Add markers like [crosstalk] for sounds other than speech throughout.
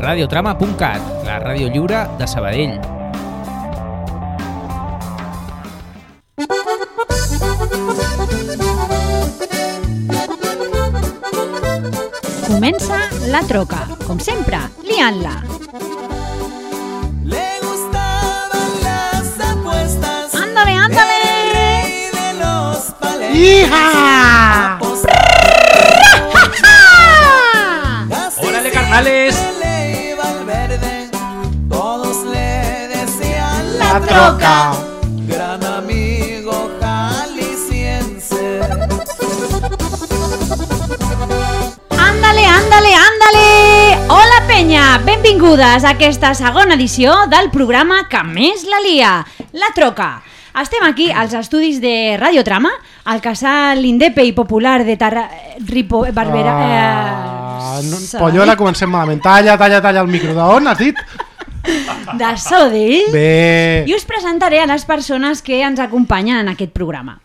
radiotrama.cat, la ràdio lliure de Sabadell. Comença la troca, com sempre, liant-la. Ándale, ándale! ¡Hija! La troca. Gran amigo jalisciense. Ándale, ándale, ándale! Hola, penya! Benvingudes a aquesta segona edició del programa que més la lia, La Troca. Estem aquí als estudis de Radiotrama, al casal indepe i popular de Tarra... Ripo... Barbera... Ah, eh, no. Pollola, comencem malament. Talla, talla, talla el micro. D'on has dit? De Sabadell. Bé. I us presentaré a les persones que ens acompanyen en aquest programa.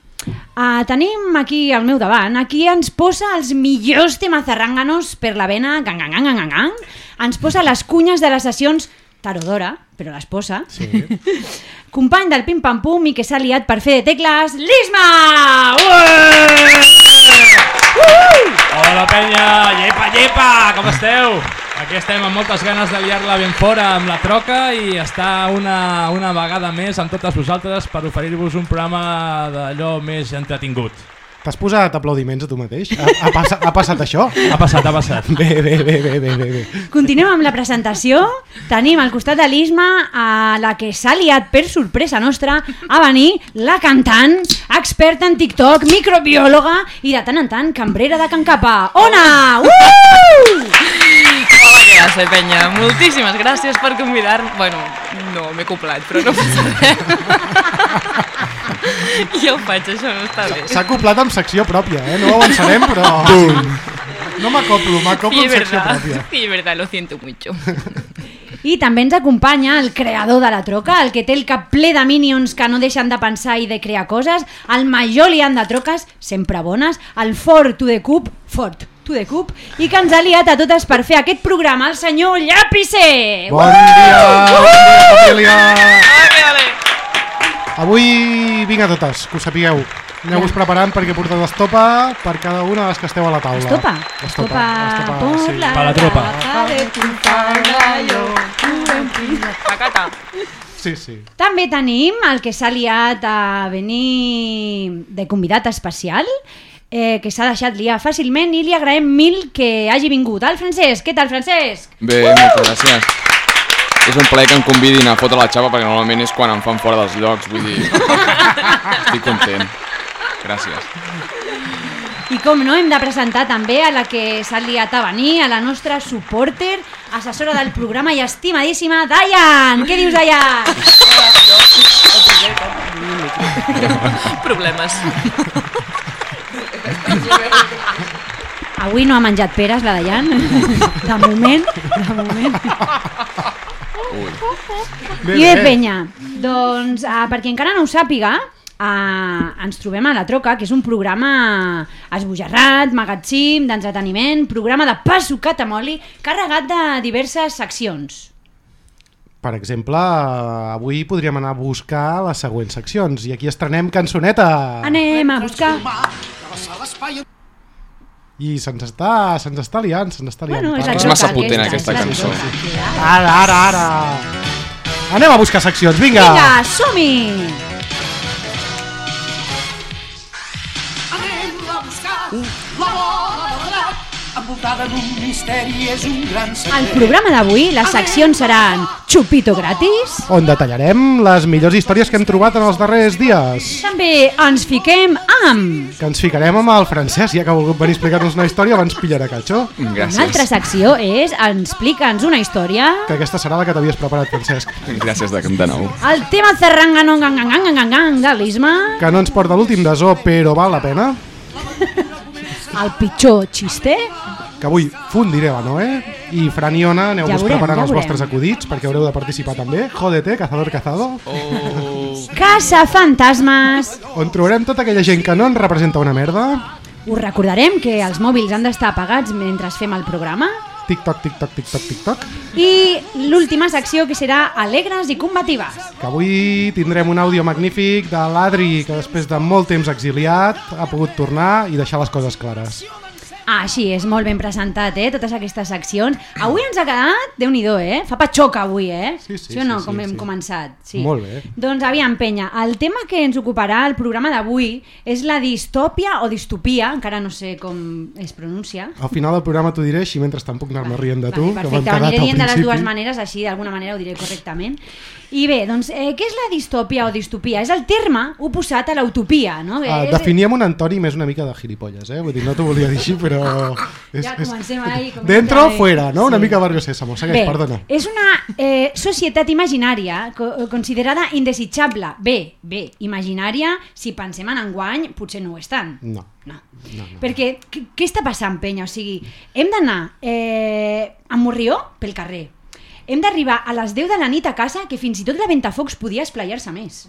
Uh, tenim aquí al meu davant, aquí ens posa els millors temazarrànganos per la vena, gang, gang, gang, gang, gang. ens posa les cunyes de les sessions tarodora, però les posa. Sí. [laughs] Company del Pim Pam Pum i que s'ha liat per fer de tecles, l'Isma! Hola penya, llepa, llepa, com esteu? Aquí estem amb moltes ganes de liar-la ben fora amb la troca i estar una, una vegada més amb totes vosaltres per oferir-vos un programa d'allò més entretingut. T'has posat aplaudiments a tu mateix? Ha, ha, passa, ha passat això? Ha passat, ha passat. Bé, bé, bé, bé, bé, bé, bé. Continuem amb la presentació. Tenim al costat de l'Isma a la que s'ha liat per sorpresa nostra a venir la cantant, experta en TikTok, microbiòloga i de tant en tant cambrera de Can Capa. Ona! Uh! Gràcia, penya. Moltíssimes gràcies per convidar-me. Bueno, no, m'he coplat, però no passa res. ja ho faig, això no està bé. S'ha acoplat amb secció pròpia, eh? No ho avançarem, però... No m'acoplo, m'acoplo Sí, amb secció pròpia. Sí, es verdad, lo siento mucho. I també ens acompanya el creador de la troca, el que té el cap ple de minions que no deixen de pensar i de crear coses, el major liant de troques, sempre bones, el fort to the cup, fort to the cup, i que ens ha liat a totes per fer aquest programa, el senyor Llàpice! Bon dia, bon dia, família! Vale, vale. Avui vinga totes, que ho sapigueu. Aneu-vos preparant perquè he portat estopa per cada una de les que esteu a la taula. Estopa, Estopa, estopa, sí. la Pa la tropa. Pacata. Sí, sí. També tenim el que s'ha liat a venir de convidat especial, eh, que s'ha deixat liar fàcilment i li agraïm mil que hagi vingut. El Francesc, què tal, Francesc? Bé, moltes gràcies. És un plaer que em convidin a fotre la xapa perquè normalment és quan em fan fora dels llocs, vull dir... Estic content. Gràcies. I com no, hem de presentar també a la que s'ha liat a venir, a la nostra supporter, assessora del programa i estimadíssima, Dayan! Què dius, Dayan? Problemes. Avui no ha menjat peres, la Dayan. De moment, de moment. Bé, I bé, penya, doncs, uh, per qui encara no ho sàpiga, uh, ens trobem a La Troca, que és un programa esbojarrat, magatzim, d'entreteniment, programa de pa sucat amb oli, carregat de diverses seccions. Per exemple, avui podríem anar a buscar les següents seccions i aquí estrenem cançoneta. Anem a buscar... I se'ns està, se'ns està liant, se'ns està liant. Bueno, és És massa potent aquesta, aquesta la cançó. Ara, ara, ara. Anem a buscar seccions, vinga. Vinga, som-hi! Envoltada d'un misteri és un gran Al secret. programa d'avui les seccions seran Chupito gratis, On detallarem les millors històries que hem trobat en els darrers dies. també ens fiquem amb... Que ens ficarem amb el francès, ja que ha volgut venir a explicar-nos una història, abans pillarà catxo. Una altra Gràcies. secció és Explica'ns una història Que aquesta serà la que t'havies preparat, Francesc. Gràcies de, de nou. El tema zarrangano gang gang gang gang gang de l'Isma, Que no ens porta l'últim de zoo, però val la pena. El pitjor xiste, Que avui fundiré la Noé. I Fran i Ona, aneu-vos Ja veurem, preparant ja els veurem. vostres acudits, perquè haureu de participar també. Jódete, cazador cazado. Caça fantasmes. On trobarem tota aquella gent que no ens representa una merda. Us recordarem que els mòbils han d'estar apagats mentre fem el programa TikTok, TikTok, TikTok, TikTok, I l'última secció que serà alegres i combatives. que avui tindrem un àudio magnífic de l'Adri, que després de molt temps exiliat ha pogut tornar i deixar les coses clares. Ah, així és, molt ben presentat, eh, totes aquestes seccions. Avui ens ha quedat, déu nhi eh? Fa patxoca avui, eh? Sí, sí, sí o no, sí, com sí, hem sí. començat? Sí. Molt bé. Doncs aviam, penya, el tema que ens ocuparà el programa d'avui és la distòpia o distopia, encara no sé com es pronuncia. Al final del programa t'ho diré, així mentrestant puc anar-me rient de tu, Vale, que m'han perfecte, ho quedat aniré al dient de les dues maneres, així d'alguna manera ho diré correctament. I bé, doncs, eh, què és la distòpia o distopia? És el terme oposat a l'utopia, no? Uh, és, definíem un Antoni més una mica de gilipolles, eh? Vull dir, no t'ho volia dir així, però... Ja [laughs] comencem ahí, comencem Dentro o fuera, no? Una Sí. mica Barrio Sésamo. Segueix, Bé, perdona. és una eh, societat imaginària co considerada indesitjable. Bé, bé, imaginària, si pensem en enguany, potser no ho és tant. No. No. no, no. Perquè què, què està passant, penya? O sigui, hem d'anar eh, a Morrió pel carrer. Hem d'arribar a les 10 de la nit a casa que fins i tot la Ventafocs podia esplayar-se més.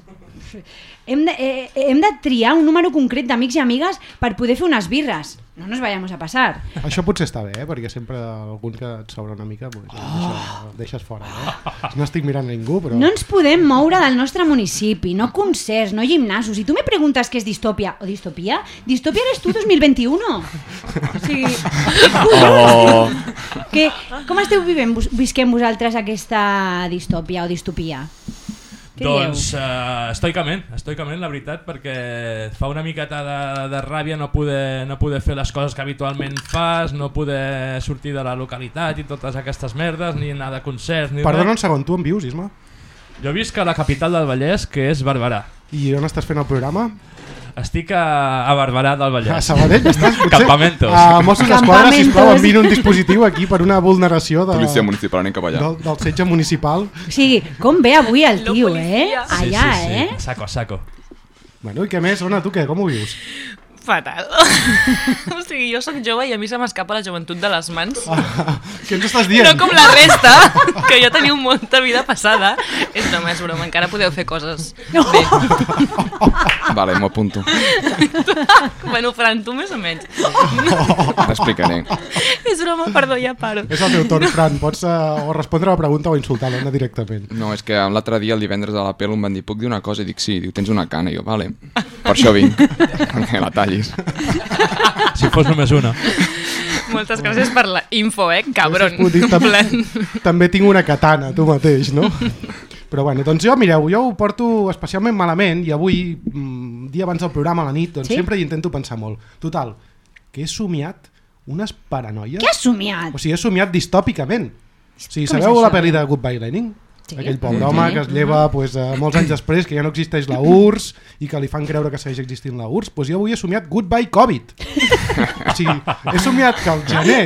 Hem de, eh, hem de triar un número concret d'amics i amigues per poder fer unes birres. No nos vayamos a passar. Això potser està bé, eh? perquè sempre algun que et sobra una mica pues, oh. deixa, deixes fora. Eh? No estic mirant a ningú, però... No ens podem moure del nostre municipi, no concerts, no gimnasos. I tu me preguntes què és distòpia o distopia? Distòpia eres tu 2021. O sigui, Oh, que, com esteu vivint, vos- visquent vosaltres aquesta distòpia o distopia? Què Doncs uh, estoicament, estoicament, la veritat, perquè fa una miqueta de, de ràbia no poder, no poder fer les coses que habitualment fas, no poder sortir de la localitat i totes aquestes merdes, ni anar de concerts, ni Perdona un res. segon, tu on vius, Isma? Jo visc a la capital del Vallès, que és Barberà. I on estàs fent el programa? Estic a, a Barberà del Vallès. A Sabadell estàs, potser? Campamentos. A Mossos d'Esquadra, sisplau, enviïn un dispositiu aquí per una vulneració de, policia municipal, anem cap allà. del, del setge municipal. O sigui, com ve avui el tio, eh? policia. Sí, Allà, sí, sí. eh? Saco, saco. Bueno, i què més? Ona, tu què? Com ho vius? Fatal. [laughs] o sigui, jo sóc jove i a mi se m'escapa la joventut de les mans. Ah, què ens estàs dient? No com la resta, [laughs] que ja teniu molta vida passada. És broma, és broma, encara podeu fer coses bé. [laughs] Vale, m'ho apunto. bueno, Fran, tu més o menys. T'explicaré. és broma, perdó, ja paro. És el teu torn, Fran. Pots uh, o respondre a la pregunta o insultar l'Ona directament. No, és que l'altre dia, el divendres a la pel, em van dir, puc dir una cosa? I dic, sí. Diu, tens una cana. I jo, vale. Per això vinc. Perquè la tallis. [laughs] Si fos només una. Moltes gràcies per la info, eh, cabron. Tam plan, també tinc una katana, tu mateix, no? Però bueno, doncs jo, mireu, jo ho porto especialment malament i avui, mm, dia abans del programa a la nit, doncs Sí? sempre hi intento pensar molt. Total, que he somiat unes paranoies... Què has somiat? O sigui, he somiat distòpicament. O sigui, Com sabeu la pel·li de Goodbye Lenin? Sí. Aquell pobre home que es lleva pues, eh, molts anys després, que ja no existeix la URSS i que li fan creure que segueix existint la URSS, doncs jo avui he somiat Goodbye Covid. o sigui, he somiat que el gener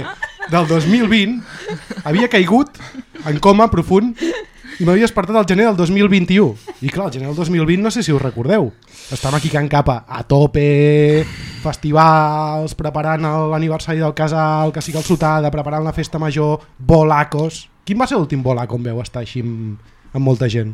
del 2020 havia caigut en coma profund i m'havia despertat el gener del 2021. I clar, el gener del 2020 no sé si us recordeu. Estàvem aquí Can Capa a tope, festivals, preparant l'aniversari del casal, que sigui el sotada, preparant la festa major, bolacos... Quin va ser l'últim bolaco on veu estar així amb, amb molta gent?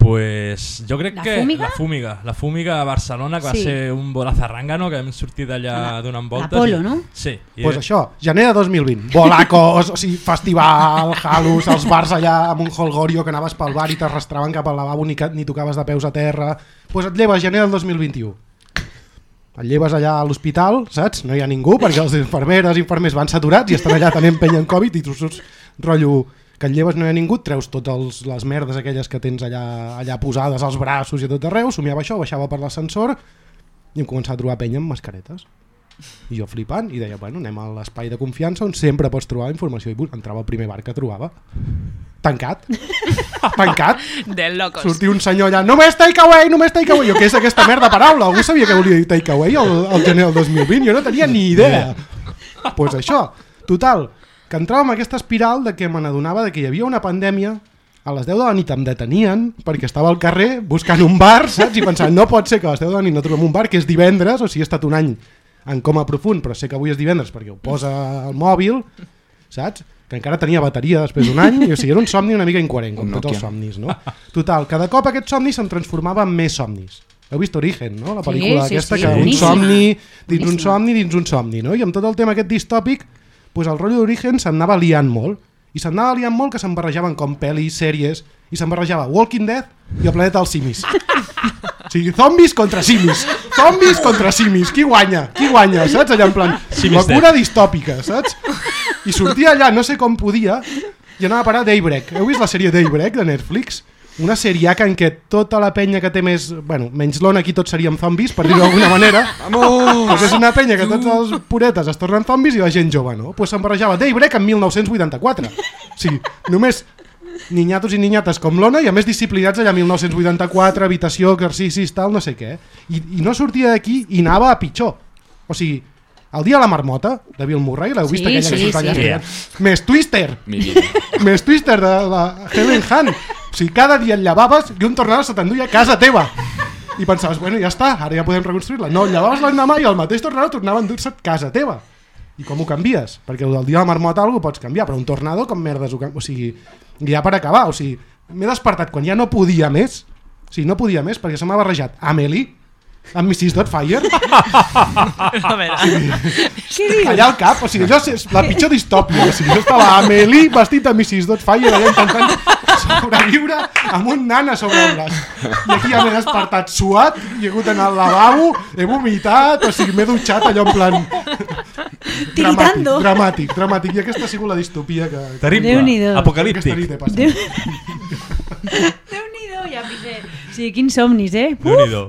Pues jo crec La que Fúmiga? la Fúmiga, la Fúmiga a Barcelona que va Sí. ser un bolazarrangano que vam sortir d'allà La- donant voltes. l'Apolo, i- no? Sí. Doncs pues això, gener de 2020, bolacos, o sigui, festival, halus, els bars allà amb un holgorio que anaves pel bar i t'arrastraven cap al lavabo ni, ni tocaves de peus a terra. Doncs pues et lleves gener del 2021. Et lleves allà a l'hospital, saps? No hi ha ningú perquè els infermeres i infermers van saturats i estan allà penya en Covid i tu surts rotllo que et lleves no hi ha ningú, treus totes les merdes aquelles que tens allà, allà posades als braços i tot arreu, somiava això, baixava per l'ascensor i em començava a trobar penya amb mascaretes. I jo flipant, i deia, bueno, anem a l'espai de confiança on sempre pots trobar informació. I entrava al primer bar que trobava. Tancat. [laughs] Tancat. de locos. Sortia un senyor allà, només takeaway, només takeaway. Jo, què és aquesta merda paraula? Algú sabia que volia dir takeaway el, el gener del 2020? Jo no tenia ni idea. Doncs pues això, total, que entrava en aquesta espiral de que me n'adonava de que hi havia una pandèmia a les 10 de la nit em detenien perquè estava al carrer buscant un bar, saps? I pensant, no pot ser que a les 10 de la nit no trobem un bar, que és divendres, o sigui, he estat un any en coma profund, però sé que avui és divendres perquè ho posa al mòbil, saps? Que encara tenia bateria després d'un any, i o sigui, era un somni una mica incoherent, com tots els somnis, no? Total, cada cop aquest somni se'm transformava en més somnis. Heu vist Origen, no? La Sí, pel·lícula sí, aquesta, sí, que un somni dins un somni dins un somni, no? I amb tot el tema aquest distòpic, pues el rotllo d'origen s'anava liant molt. I s'anava liant molt que se'n barrejaven com pel·lis, sèries, i se'n barrejava Walking Dead i el planeta dels simis. O sigui, zombis contra simis. Zombis contra simis. Qui guanya? Qui guanya? Saps? Allà en plan, locura distòpica, saps? I sortia allà, no sé com podia, i anava a parar Daybreak. Heu vist la sèrie Daybreak de Netflix? Una seriaca en què tota la penya que té més... Bueno, menys l'ona, aquí tots seríem zombis, per dir-ho d'alguna manera. [laughs] Pues és una penya que tots els puretes es tornen zombis i la gent jove, no? Pues se'n barrejava Daybreak en 1984. O sigui, només niñatos i niñates com l'Ona i a més disciplinats allà 1984, habitació, exercicis, tal, no sé què. I, i no sortia d'aquí i anava a pitjor. O sigui, el dia de la marmota, de Bill Murray, l'heu vist Sí, aquella que sí, surt allà? sí. Més Twister! Més Twister de la Helen Hunt. O sigui, cada dia et llevaves i un tornado se t'enduia a casa teva. I pensaves, bueno, ja està, ara ja podem reconstruir-la. No, llevaves l'endemà i el mateix tornado tornava a endur-se a casa teva. I com ho canvies? Perquè el dia de marmota algo pots canviar, però un tornado com merdes ho canvies? O sigui, ja per acabar, o sigui, m'he despertat quan ja no podia més, o sigui, no podia més perquè se m'ha barrejat Amelie amb Mrs. Dotfire A veure, allà al cap, o sigui, allò és la pitjor distòpia, o sigui, jo estava Amelie vestit de Mrs. Dotfire allà intentant sobreviure amb un nan a sobre el braç. I aquí ja m'he despertat suat, i he hagut d'anar al lavabo, he vomitat, o sigui, m'he dutxat allò en plan... Dramàtic, Tiritando. dramàtic, dramàtic. I aquesta ha sigut la distopia que... Terrible. Déu-n'hi-do. Apocalíptic. passat. Déu... [laughs] Déu-n'hi-do, ja pisé. Sí, quins somnis, eh? Uh,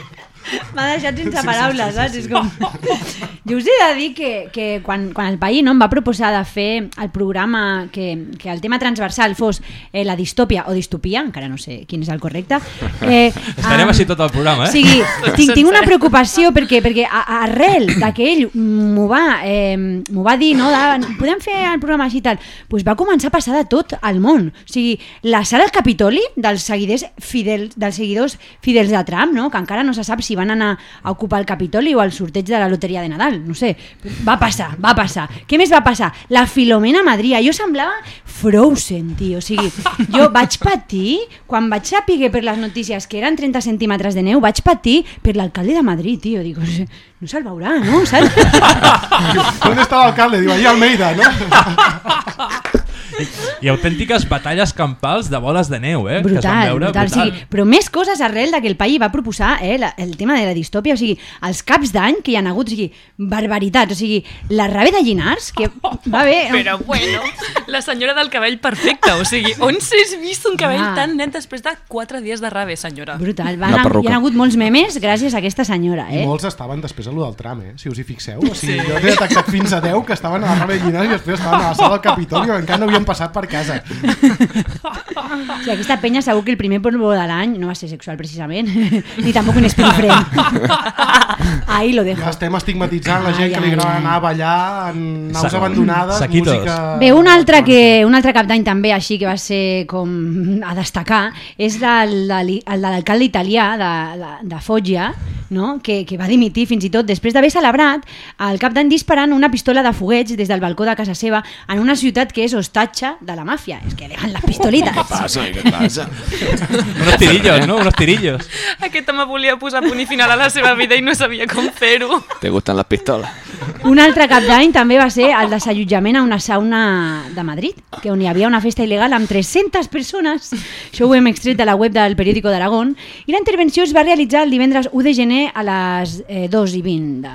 M'ha deixat [laughs] sense paraules, saps? És com... [laughs] Jo us he de dir que, que quan, quan el país no, em va proposar de fer el programa que, que el tema transversal fos eh, la distòpia o distopia, encara no sé quin és el correcte, eh, [laughs] Estarem em, així tot el programa, O eh? sigui, tinc, tinc una preocupació perquè, perquè arrel de que ell m'ho va, eh, va dir, no, de, podem fer el programa així i tal, doncs va començar a passar de tot al món. O sigui, la sala al Capitoli dels seguidors fidels, dels seguidors fidels de Trump, no? que encara no se sap si van anar a ocupar el Capitoli o el sorteig de la loteria de Nadal, no sé. Va passar, va passar. Què més va passar? La Filomena Madria. Jo semblava Frozen, tio. O sigui, jo vaig patir, quan vaig saber per les notícies que eren 30 centímetres de neu, vaig patir per l'alcalde de Madrid, tio. Dic, no se'l veurà, no? Saps? [laughs] On està l'alcalde? Diu, allà Almeida, no? [laughs] I autèntiques batalles campals de boles de neu, eh? que es van Brutal, veure, brutal. O sigui, però més coses arrel de que el país va proposar eh, la, el tema de la distòpia, o sigui, els caps d'any que hi ha hagut, o sigui, barbaritats, o sigui, la Rabe de Llinars, que va haver... però bueno, la senyora del cabell perfecte, o sigui, on s'has vist un cabell Ah. tan net després de 4 dies de rave, senyora? Brutal, van, hi ha hagut molts memes gràcies a aquesta senyora, I eh? molts estaven després a lo del tram, eh? Si us hi fixeu. O sigui, jo he detectat fins a 10 que estaven a la Rave Llinars i després estaven a la sala del Capitoli encara no havien passat per casa. [laughs] O sigui, aquesta penya segur que el primer polvo de l'any no va ser sexual precisament, [laughs] ni tampoc un espirifrem. [laughs] Ahí lo dejo. Ja estem estigmatitzant la gent Ai, que li agrada ai. anar a ballar en naus abandonades, saquitos. música... Bé, un altre, que, un altre cap d'any també així que va ser com a destacar és el de l'alcalde italià de, de, de Foggia no? que, que va dimitir fins i tot després d'haver celebrat el cap d'any disparant una pistola de fogueig des del balcó de casa seva en una ciutat que és hostatge de la màfia és que dejan les pistolites Passa, què passa? Unos tirillos, no? Unos tirillos. Aquest home volia posar punt i final a la seva vida i no sabia com fer-ho. ¿Te gustan las pistolas? Un altre cap d'any també va ser el desallotjament a una sauna de Madrid, que on hi havia una festa il·legal amb 300 persones. Això ho hem extret de la web del periòdico d'Aragón. I la intervenció es va realitzar el divendres 1 de gener a les eh, 2 i 20 de,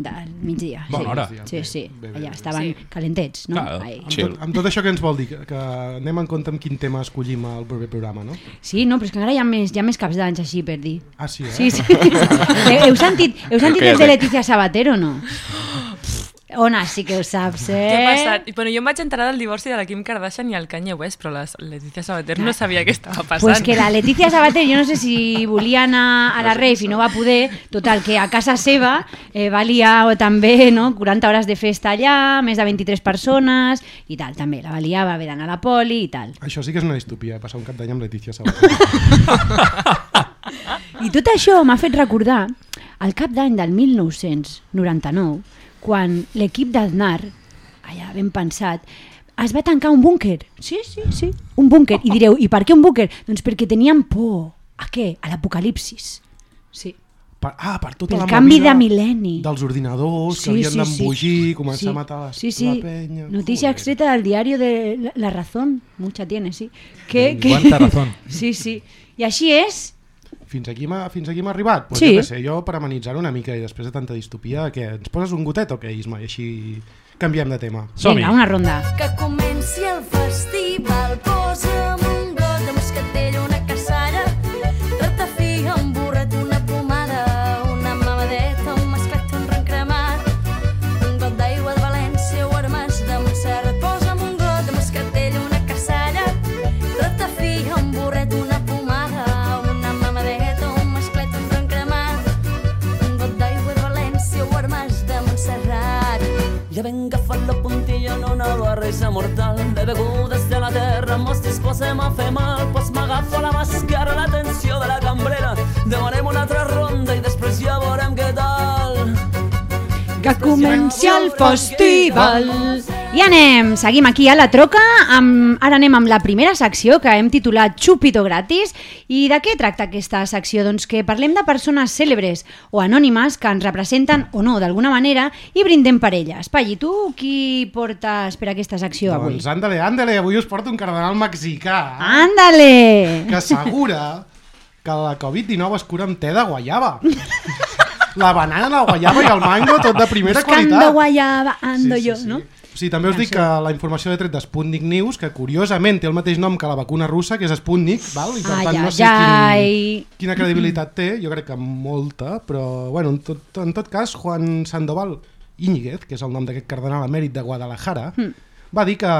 del migdia. Bona sí. hora. Sí, sí. Bé, bé, Allà bé. estaven Sí. calentets, no? Clar. Ai. Amb tot, amb tot això què ens vol dir? Que, que anem en compte amb quin tema escollim al proper programa, no? Sí, no, però és que encara hi ha més, hi ha més caps d'anys així per dir. Ah, sí, eh? Sí, sí. [laughs] heu, heu sentit, heu sentit que els de. Letícia Sabater o no? [laughs] Ona, sí que ho saps, eh? Què ha passat? I, Bueno, jo em vaig enterar del divorci de la Kim Kardashian i el Kanye West, però la Leticia Sabater no sabia què estava passant. Pues que la Letícia Sabater, jo no sé si volia anar a la rave i no va poder, total, que a casa seva eh, va liar també no, 40 hores de festa allà, més de 23 persones i tal, també, la va liar, va haver d'anar a la poli i tal. Això sí que és una distopia, passar un cap d'any amb Letícia Sabater. I tot això m'ha fet recordar el cap d'any del 1999, quan l'equip d'Aznar, allà ben pensat, es va tancar un búnquer. Sí, sí, sí, un búnquer. I direu, i per què un búnquer? Doncs perquè tenien por. A què? A l'apocalipsis. Sí. Per, ah, per tota Pel la canvi de mil·lenni. dels ordinadors que havien d'embogir, començar Sí. a matar la, Sí, sí. la penya. Noticia Joder. extreta del diario de La, La Razón. Mucha tiene, sí. Que, que... Quanta razón. [laughs] Sí, sí. I així és. Fins aquí m'ha fins aquí hem arribat? Pues Sí. Jo sé, jo per amenitzar una mica i després de tanta distopia, que ens poses un gotet o què, Isma? I així canviem de tema. Som-hi. Vinga, una ronda. Que comenci el festival, posa'm en una barreja mortal de begudes de la terra, mos disposem a fer mal, pues m'agafa la màscara, l'atenció de la cambrera, demanem una altra ronda i després ja veurem què tal. Que comenci el festival. I anem, seguim aquí a la troca, amb, ara anem amb la primera secció que hem titulat Chupito gratis. I de què tracta aquesta secció? Doncs que parlem de persones cèlebres o anònimes que ens representen o no d'alguna manera i brindem per elles. Pai, i tu qui portes per aquesta secció avui? Doncs ándale, ándale, avui us porto un cardenal mexicà Ándale! que assegura que la Covid-19 es cura amb te de guaiava. [laughs] La banana, la guaiava i el mango, tot de primera Buscando qualitat. guayaba, ando yo, no? Sí, també us dic que la informació de tret d'Sputnik News, que curiosament té el mateix nom que la vacuna russa, que és Sputnik, val? i per Ai, tant no sé quin, quina credibilitat té, jo crec que molta, però bueno, en tot, en tot cas, Juan Sandoval Íñiguez, que és el nom d'aquest cardenal emèrit de Guadalajara, Hmm. va dir que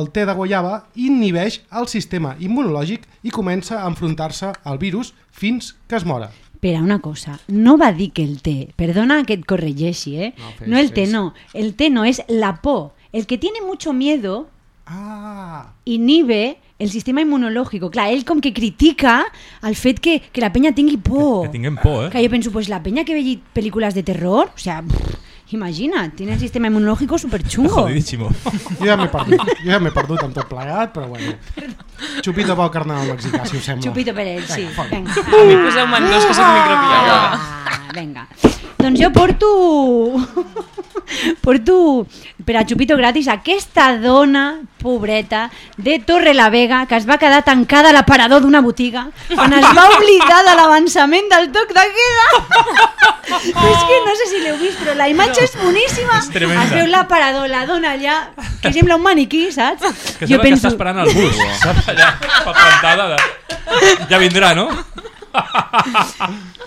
el té de guaiava inhibeix el sistema immunològic i comença a enfrontar-se al virus fins que es mora. Espera, una cosa. No va dir que el té. Perdona que et corregeixi, ¿eh? No, el té, no. El té no, es la por. El que tiene mucho miedo Ah, inhibe el sistema inmunológico. Clar, ell com que critica el fet que, que la penya tingui por. Que tinguem por, eh? Que jo penso, pues la penya que vegi pel·lícules de terror, o sea, pff, imagina't, tiene el sistema inmunológico superchungo. Jodidísimo. [laughs] jo ja m'he perdut, jo ja m'he perdut amb tot plegat, però bueno. Xupito pel cardenal mexicà, si us sembla. Chupito per ell, sí. Vinga. [laughs] A mi poseu-me en dos, que soc microbiòloga. Ah, vinga. Doncs jo porto... [laughs] porto per a Chupito gratis aquesta dona pobreta de Torre la Vega que es va quedar tancada a l'aparador d'una botiga quan es va oblidar de l'avançament del toc de queda. és que no sé si l'heu vist, però la imatge és boníssima. És tremenda. Es veu l'aparador, la dona allà, que sembla un maniquí, saps? Que sembla que està esperant el bus, saps? Allà, plantada de... Ja vindrà, no?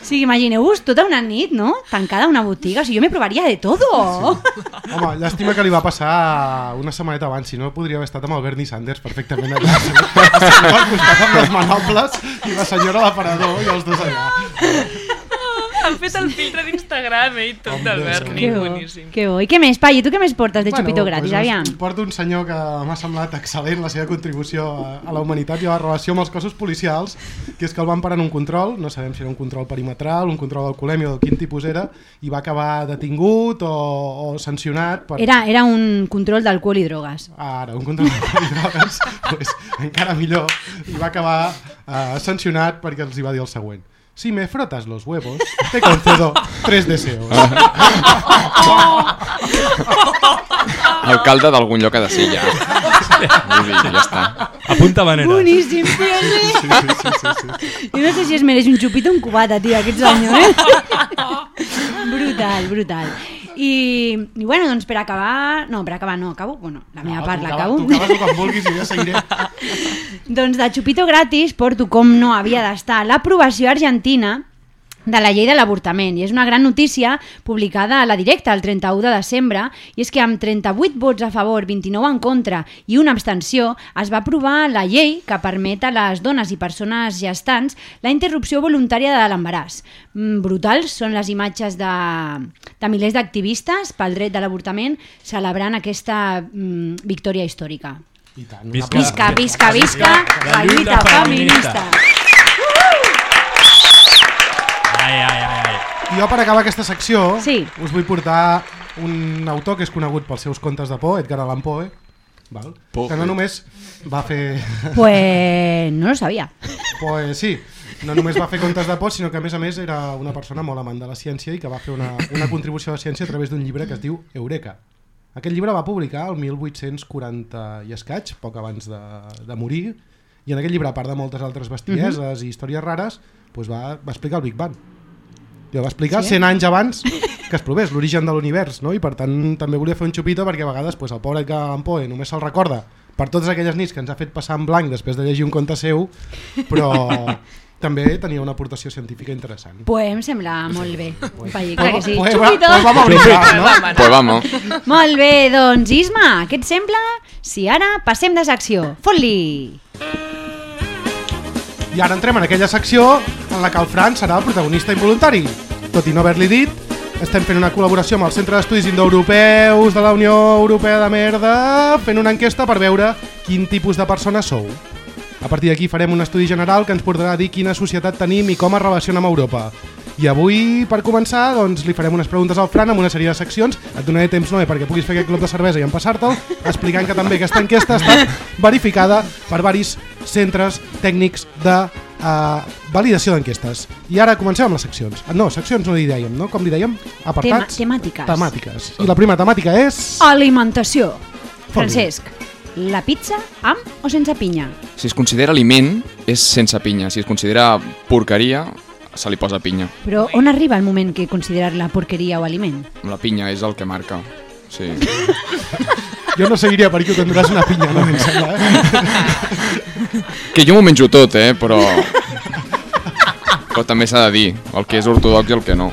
Sí, imagineu-vos tota una nit, no? Tancada a una botiga. O sigui, jo me provaria de todo. Home, llàstima que li va passar una setmaneta abans, si no podria haver estat amb el Bernie Sanders perfectament allà. al costat amb les manobles i la senyora a l'aparador i els dos allà. Han fet el filtre d'Instagram, eh, i tot del Berni, Que bo, boníssim. que bo. I què més, Pai? I tu què més portes de Chupito gratis? doncs Aviam. us Porto un senyor que m'ha semblat excel·lent la seva contribució a, a la humanitat i a la relació amb els cossos policials, que és que el van parar en un control, no sabem si era un control perimetral, un control d'alcoholèmia o de quin tipus era, i va acabar detingut o, o sancionat per... Era, era un control d'alcohol i drogues. Ara, un control de drogues, [laughs] pues, encara millor, i va acabar uh, sancionat perquè els hi va dir el següent. Si me frotas los huevos, te concedo tres deseos. [laughs] Alcalde d'algun lloc a de Silla. Vull dir, ja està. Apunta manera. Boníssim, tio. Sí, sí, sí, sí, sí. Jo no sé si es mereix un xupito o un cubata, tio, aquest senyor, eh? brutal, brutal. I, I bueno, doncs per acabar... No, per acabar no, acabo... Bueno, la meva No, part l'acabo. Tu acabes el que em vulguis i jo seguiré. [laughs] Doncs de xupito gratis porto com no havia d'estar l'aprovació argentina de la llei de l'avortament i és una gran notícia publicada a la directa el 31 de desembre i és que amb 38 vots a favor, 29 en contra i una abstenció es va aprovar la llei que permet a les dones i persones gestants la interrupció voluntària de l'embaràs. Mm, Brutals són les imatges de, de milers d'activistes pel dret de l'avortament celebrant aquesta mm, victòria històrica. I tant. Visca. Visca, visca, visca, la lluita feminista. Ai, ai, ai, ai. I jo per acabar aquesta secció Sí. us vull portar un autor que és conegut pels seus contes de por, Edgar Allan Poe, val? Poe. que no només va fer... Pues no lo sabía. Pues sí, no només va fer contes de por, sinó que a més a més era una persona molt amant de la ciència i que va fer una, una contribució a la ciència a través d'un llibre que es diu Eureka. Aquest llibre va publicar el 1840 i escaig, poc abans de, de morir, i en aquest llibre, a part de moltes altres bestieses Mhm. i històries rares, doncs va, va explicar el Big Bang. El va explicar Sí? 100 anys abans que es provés l'origen de l'univers, no? i per tant també volia fer un xupito perquè a vegades doncs, el pobre Edgar Allan Poe només se'l recorda per totes aquelles nits que ens ha fet passar en blanc després de llegir un conte seu, però [laughs] també tenia una aportació científica interessant. Pues em sembla molt bé. Pues- clar que sí. pues- Xupito! pues vamos no? Pues. Molt bé, doncs Isma, què et sembla si ara passem de secció? Fot-li! I ara entrem en aquella secció en la que el Fran serà el protagonista involuntari. Tot i no haver-li dit, estem fent una col·laboració amb el Centre d'Estudis Indoeuropeus de la Unió Europea de Merda, fent una enquesta per veure quin tipus de persona sou. A partir d'aquí farem un estudi general que ens portarà a dir quina societat tenim i com es relaciona amb Europa. I avui, per començar, doncs, li farem unes preguntes al Fran amb una sèrie de seccions. Et donaré temps, Noé, perquè puguis fer aquest glob de cervesa i empassar-te'l, explicant que també aquesta enquesta ha estat verificada per varis centres tècnics de uh, validació d'enquestes. I ara comencem amb les seccions. No, seccions no li dèiem, no? Com li dèiem? Apartats? Tema- temàtiques. Temàtiques. I la primera temàtica és... Alimentació. Francesc, la pizza amb o sense pinya? Si es considera aliment, és sense pinya. Si es considera porqueria, se li posa pinya. Però on arriba el moment que considerar-la porqueria o aliment? La pinya és el que marca. Sí. Jo no seguiria per aquí, ho tindràs una pinya, no? Em sembla, eh? Que jo m'ho menjo tot, eh? Però... Però també s'ha de dir el que és ortodox i el que no.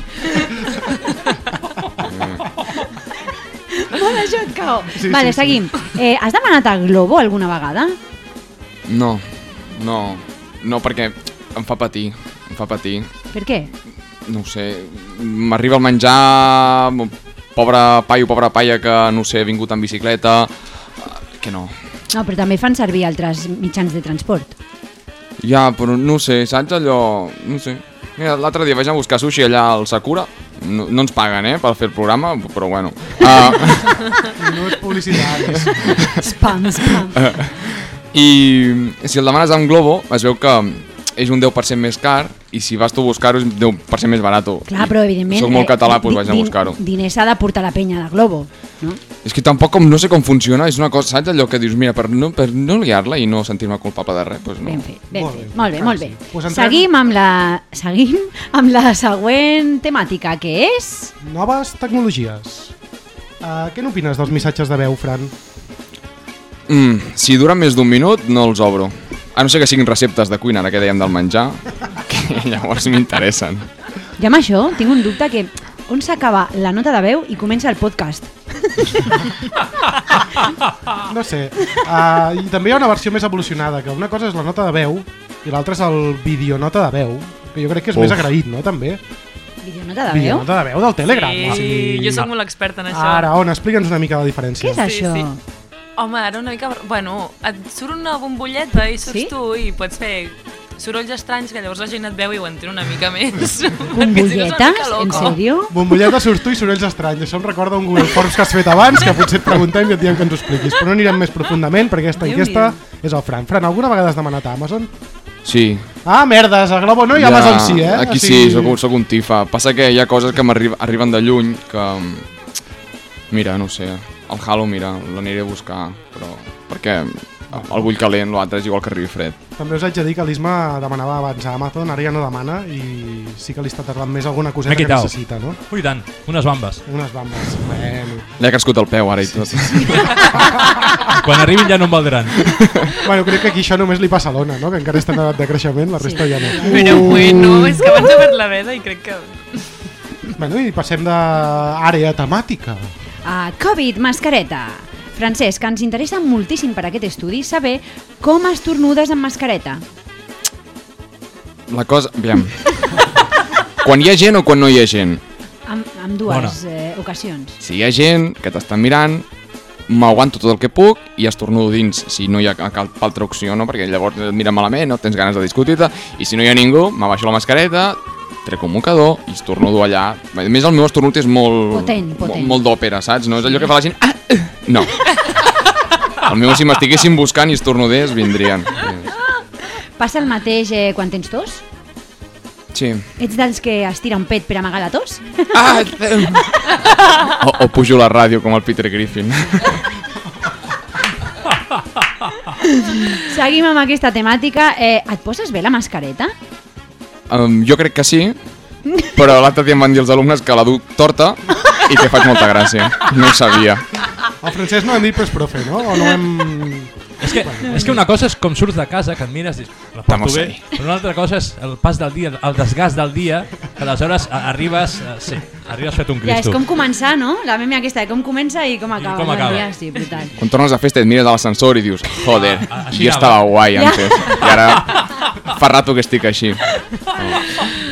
Molt això et cau. Sí, vale, sí, sí. seguim. Eh, has demanat a Globo alguna vegada? No, no, no, perquè em fa patir, em fa patir. Per què? No ho sé, m'arriba el menjar, pobre paio, pobra paia que, no sé, ha vingut en bicicleta, eh, que no. No, però també fan servir altres mitjans de transport. Ja, però no sé, saps allò... No sé. Mira, l'altre dia vaig a buscar sushi allà al Sakura, no, no ens paguen, eh, per fer el programa, però bueno. Uh, [laughs] No és publicitat. És... Spam, spam. I si el demanes amb Globo, es veu que és un 10% més car i si vas tu a buscar-ho és un 10% més barat. Clar, però evidentment... Soc molt eh, català, doncs vaig a buscar-ho. Diners s'ha de portar la penya de Globo. No? És que tampoc com no sé com funciona, és una cosa, saps allò que dius, mira, per no, per no liar-la i no sentir-me culpable de res, doncs no. Ben fet, ben Molt fet. bé. Molt bé, molt que bé. sí. Pues entrem- Seguim amb la seguim amb la següent temàtica, que és Noves tecnologies. Uh, què n'opines dels missatges de veu, Fran? Mm, si dura més d'un minut, no els obro. A no ser que siguin receptes de cuina, ara que dèiem del menjar, que [laughs] llavors m'interessen. Ja amb això tinc un dubte que on s'acaba la nota de veu i comença el podcast. No sé. Uh, I també hi ha una versió més evolucionada, que una cosa és la nota de veu i l'altra és el videonota de veu, que jo crec que és Uf. més agraït, no? També. Videonota de veu? Videonota de veu del Telegram. Sí, o sigui... jo sóc molt experta en això. Ara, on? Explica'ns una mica la diferència. Què és això? sí. Home, ara una mica... Bueno, et surt una bombolleta i surts Sí? tu i pots fer sorolls estranys que llavors la gent et veu i ho entén una mica [laughs] més. Perquè si no Bombolletes? En sèrio? Bombolleta surts tu i sorolls estranys. Això em recorda un Google Forms que has fet abans, que potser et preguntem i et diem que ens ho expliquis. Però no anirem més profundament, perquè aquesta enquesta és el Fran. Fran, alguna vegada has demanat a Amazon? Sí. Ah, merdes, a Globo no i a Amazon sí, eh? Aquí sí, sigui- sóc, un- sóc un tifa. Passa que hi ha coses que m'arriben arriben de lluny que... Mira, no ho sé, el Halo, mira, l'aniré a buscar, però... Perquè el vull calent, l'altre és igual que arribi fred. També us haig de dir que l'Isma demanava abans a Amazon, ara ja no demana i sí que li està tardant més alguna coseta que necessita, no? Ui, tant, unes bambes. Unes bambes. Bueno. Li ha crescut el peu ara i tot. [laughs] Quan arribin ja no em valdran. bueno, crec que aquí això només li passa a l'Ona, no? Que encara està en edat de creixement, la resta ja no. Però bueno, és que abans de la veda i crec que... Bueno, i passem d'àrea temàtica. A Covid, mascareta. Francesc, ens interessa moltíssim per aquest estudi saber com estornudes amb mascareta. La cosa... Aviam. Quan hi ha gent o quan no hi ha gent? Amb, amb dues eh, ocasions. Si hi ha gent que t'estan mirant, m'aguanto tot el que puc i estornudo dins, si no hi ha cap altra opció, no? perquè llavors et mira malament, no tens ganes de discutir-te, i si no hi ha ningú, m'abaixo la mascareta, trec un mocador i estornudo allà. A més, el meu esternut és molt... Potent, potent. Molt, molt d'òpera, saps? No és allò que fa la gent... Ah, eh. No. El meu, si m'estiguessin buscant i estornudés, vindrien. Passa el mateix eh, quan tens tos? Sí. Ets dels que es tira un pet per amagar la tos? Ah, o, o pujo la ràdio com el Peter Griffin. Seguim amb aquesta temàtica. Eh, et poses bé la mascareta? Um, jo crec que sí, però l'altre dia em van dir els alumnes que la duc torta i que faig molta gràcia. No ho sabia. El francès no hem dit, és profe, no? O no hem... És que, és que una cosa és com surts de casa, que et mires i dius, la porto Estamos bé, ahí. però una altra cosa és el pas del dia, el desgast del dia, que aleshores a- arribes, eh, sí, arribes fet un Ja, és cristo. com començar, no? La meme aquesta de com comença i com acaba. com acaba. Ja, sí, brutal. Quan tornes a festa et mires a l'ascensor i dius joder, Ah, així jo anava." estava guai antes. I ara fa rato que estic així.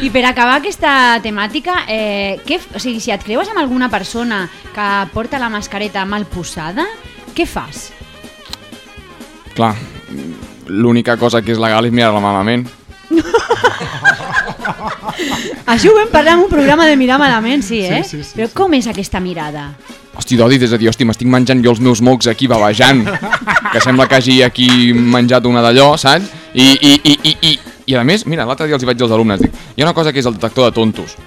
I per acabar aquesta temàtica, eh, què, o sigui, si et creues amb alguna persona que porta la mascareta mal posada, què fas? Clar, l'única cosa que és legal és mirar-la malament. Això ho vam parlar en un programa de mirar malament, sí, eh? Sí, sí, sí, Però com és aquesta mirada? Hosti, d'odi, és a dir, hosti, m'estic menjant jo els meus mocs aquí babejant, que sembla que hagi aquí menjat una d'allò, saps? I, i, i, i, i, i a més, mira, l'altre dia els hi vaig dir als alumnes, dic, hi ha una cosa que és el detector de tontos.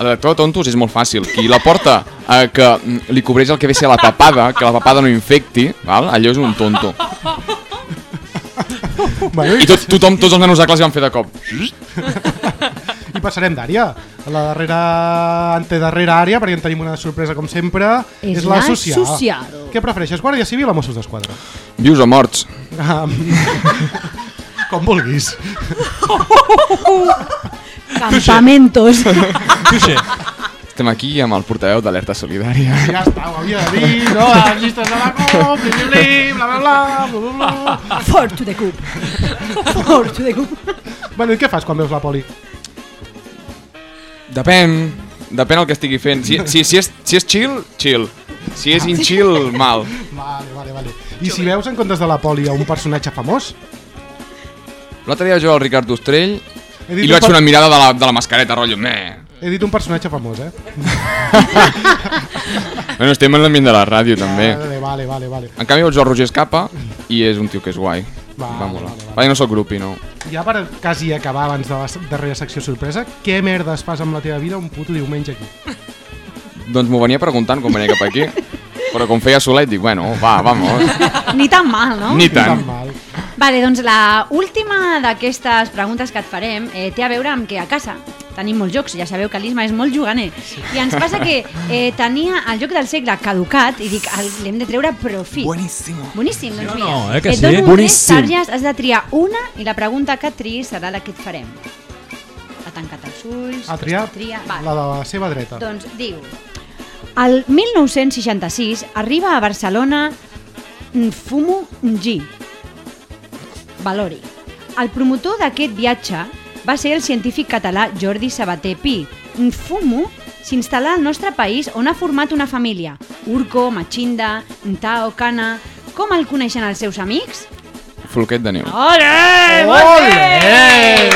El detector de tontos és molt fàcil. Qui la porta eh, que mm, li cobreix el que ve a ser la papada, que la papada no infecti, val? allò és un tonto. Bueno, I tot, tothom, tots els nanos de classe van fer de cop. I passarem d'àrea. A la darrera, antedarrera àrea, perquè en tenim una sorpresa com sempre, És és, la la social. social. Què prefereixes, Guàrdia Civil o Mossos d'Esquadra? Vius o morts? Um, com vulguis. Campamentos. Tuixe. Estem aquí amb el portaveu d'Alerta Solidària. Ja està, ho havia de dir, no? Les llistes de la CUP, bla, bla, bla, bla, bla, bla. Fort to the cup. Fort to the cup. Bueno, i què fas quan veus la poli? Depèn, depèn el que estigui fent. Si, si, si, és, si és chill, chill. Si és in-chill, mal. Vale, vale, vale. I si veus en comptes de la poli a un personatge famós? L'altre dia veure el Ricard Ostrell i li vaig fer una mirada de la, de la mascareta, rotllo, meh. He dit un personatge famós, eh? [laughs] Bueno, estem en l'ambient de la ràdio, també. Vale, vale, vale, vale. En canvi, veure el Roger Escapa i és un tio que és guai. Vale, Va molar. vale, vale. Vale, no sóc grupi, no. Ja per quasi acabar abans de la darrera secció sorpresa, què merdes fas amb la teva vida un puto diumenge aquí? Doncs m'ho venia preguntant quan venia cap aquí. [laughs] Però com feia solet, dic, bueno, va, vamos. Ni tan mal, no? Ni Tan tant. mal. Vale, doncs la última d'aquestes preguntes que et farem eh, té a veure amb que a casa tenim molts jocs, ja sabeu que l'Isma és molt juganer. I ens passa que eh, tenia el joc del segle caducat i dic, el- l'hem de treure profit. Bueníssimo. Boníssim, doncs Sí mira. no? Eh que et sí? dono Boníssim. tres targes, has de triar una i la pregunta que triïs serà la que et farem. Ha tancat els ulls, Ha triat tria... Vale. la de la seva dreta. Doncs diu, el 1966 arriba a Barcelona Fumu G. Valori. El promotor d'aquest viatge va ser el científic català Jordi Sabater Pi. Fumu s'instal·la al nostre país on ha format una família. Urco, Machinda, Ntao, Cana... Com el coneixen els seus amics? Floquet de neu. Ole! Ole!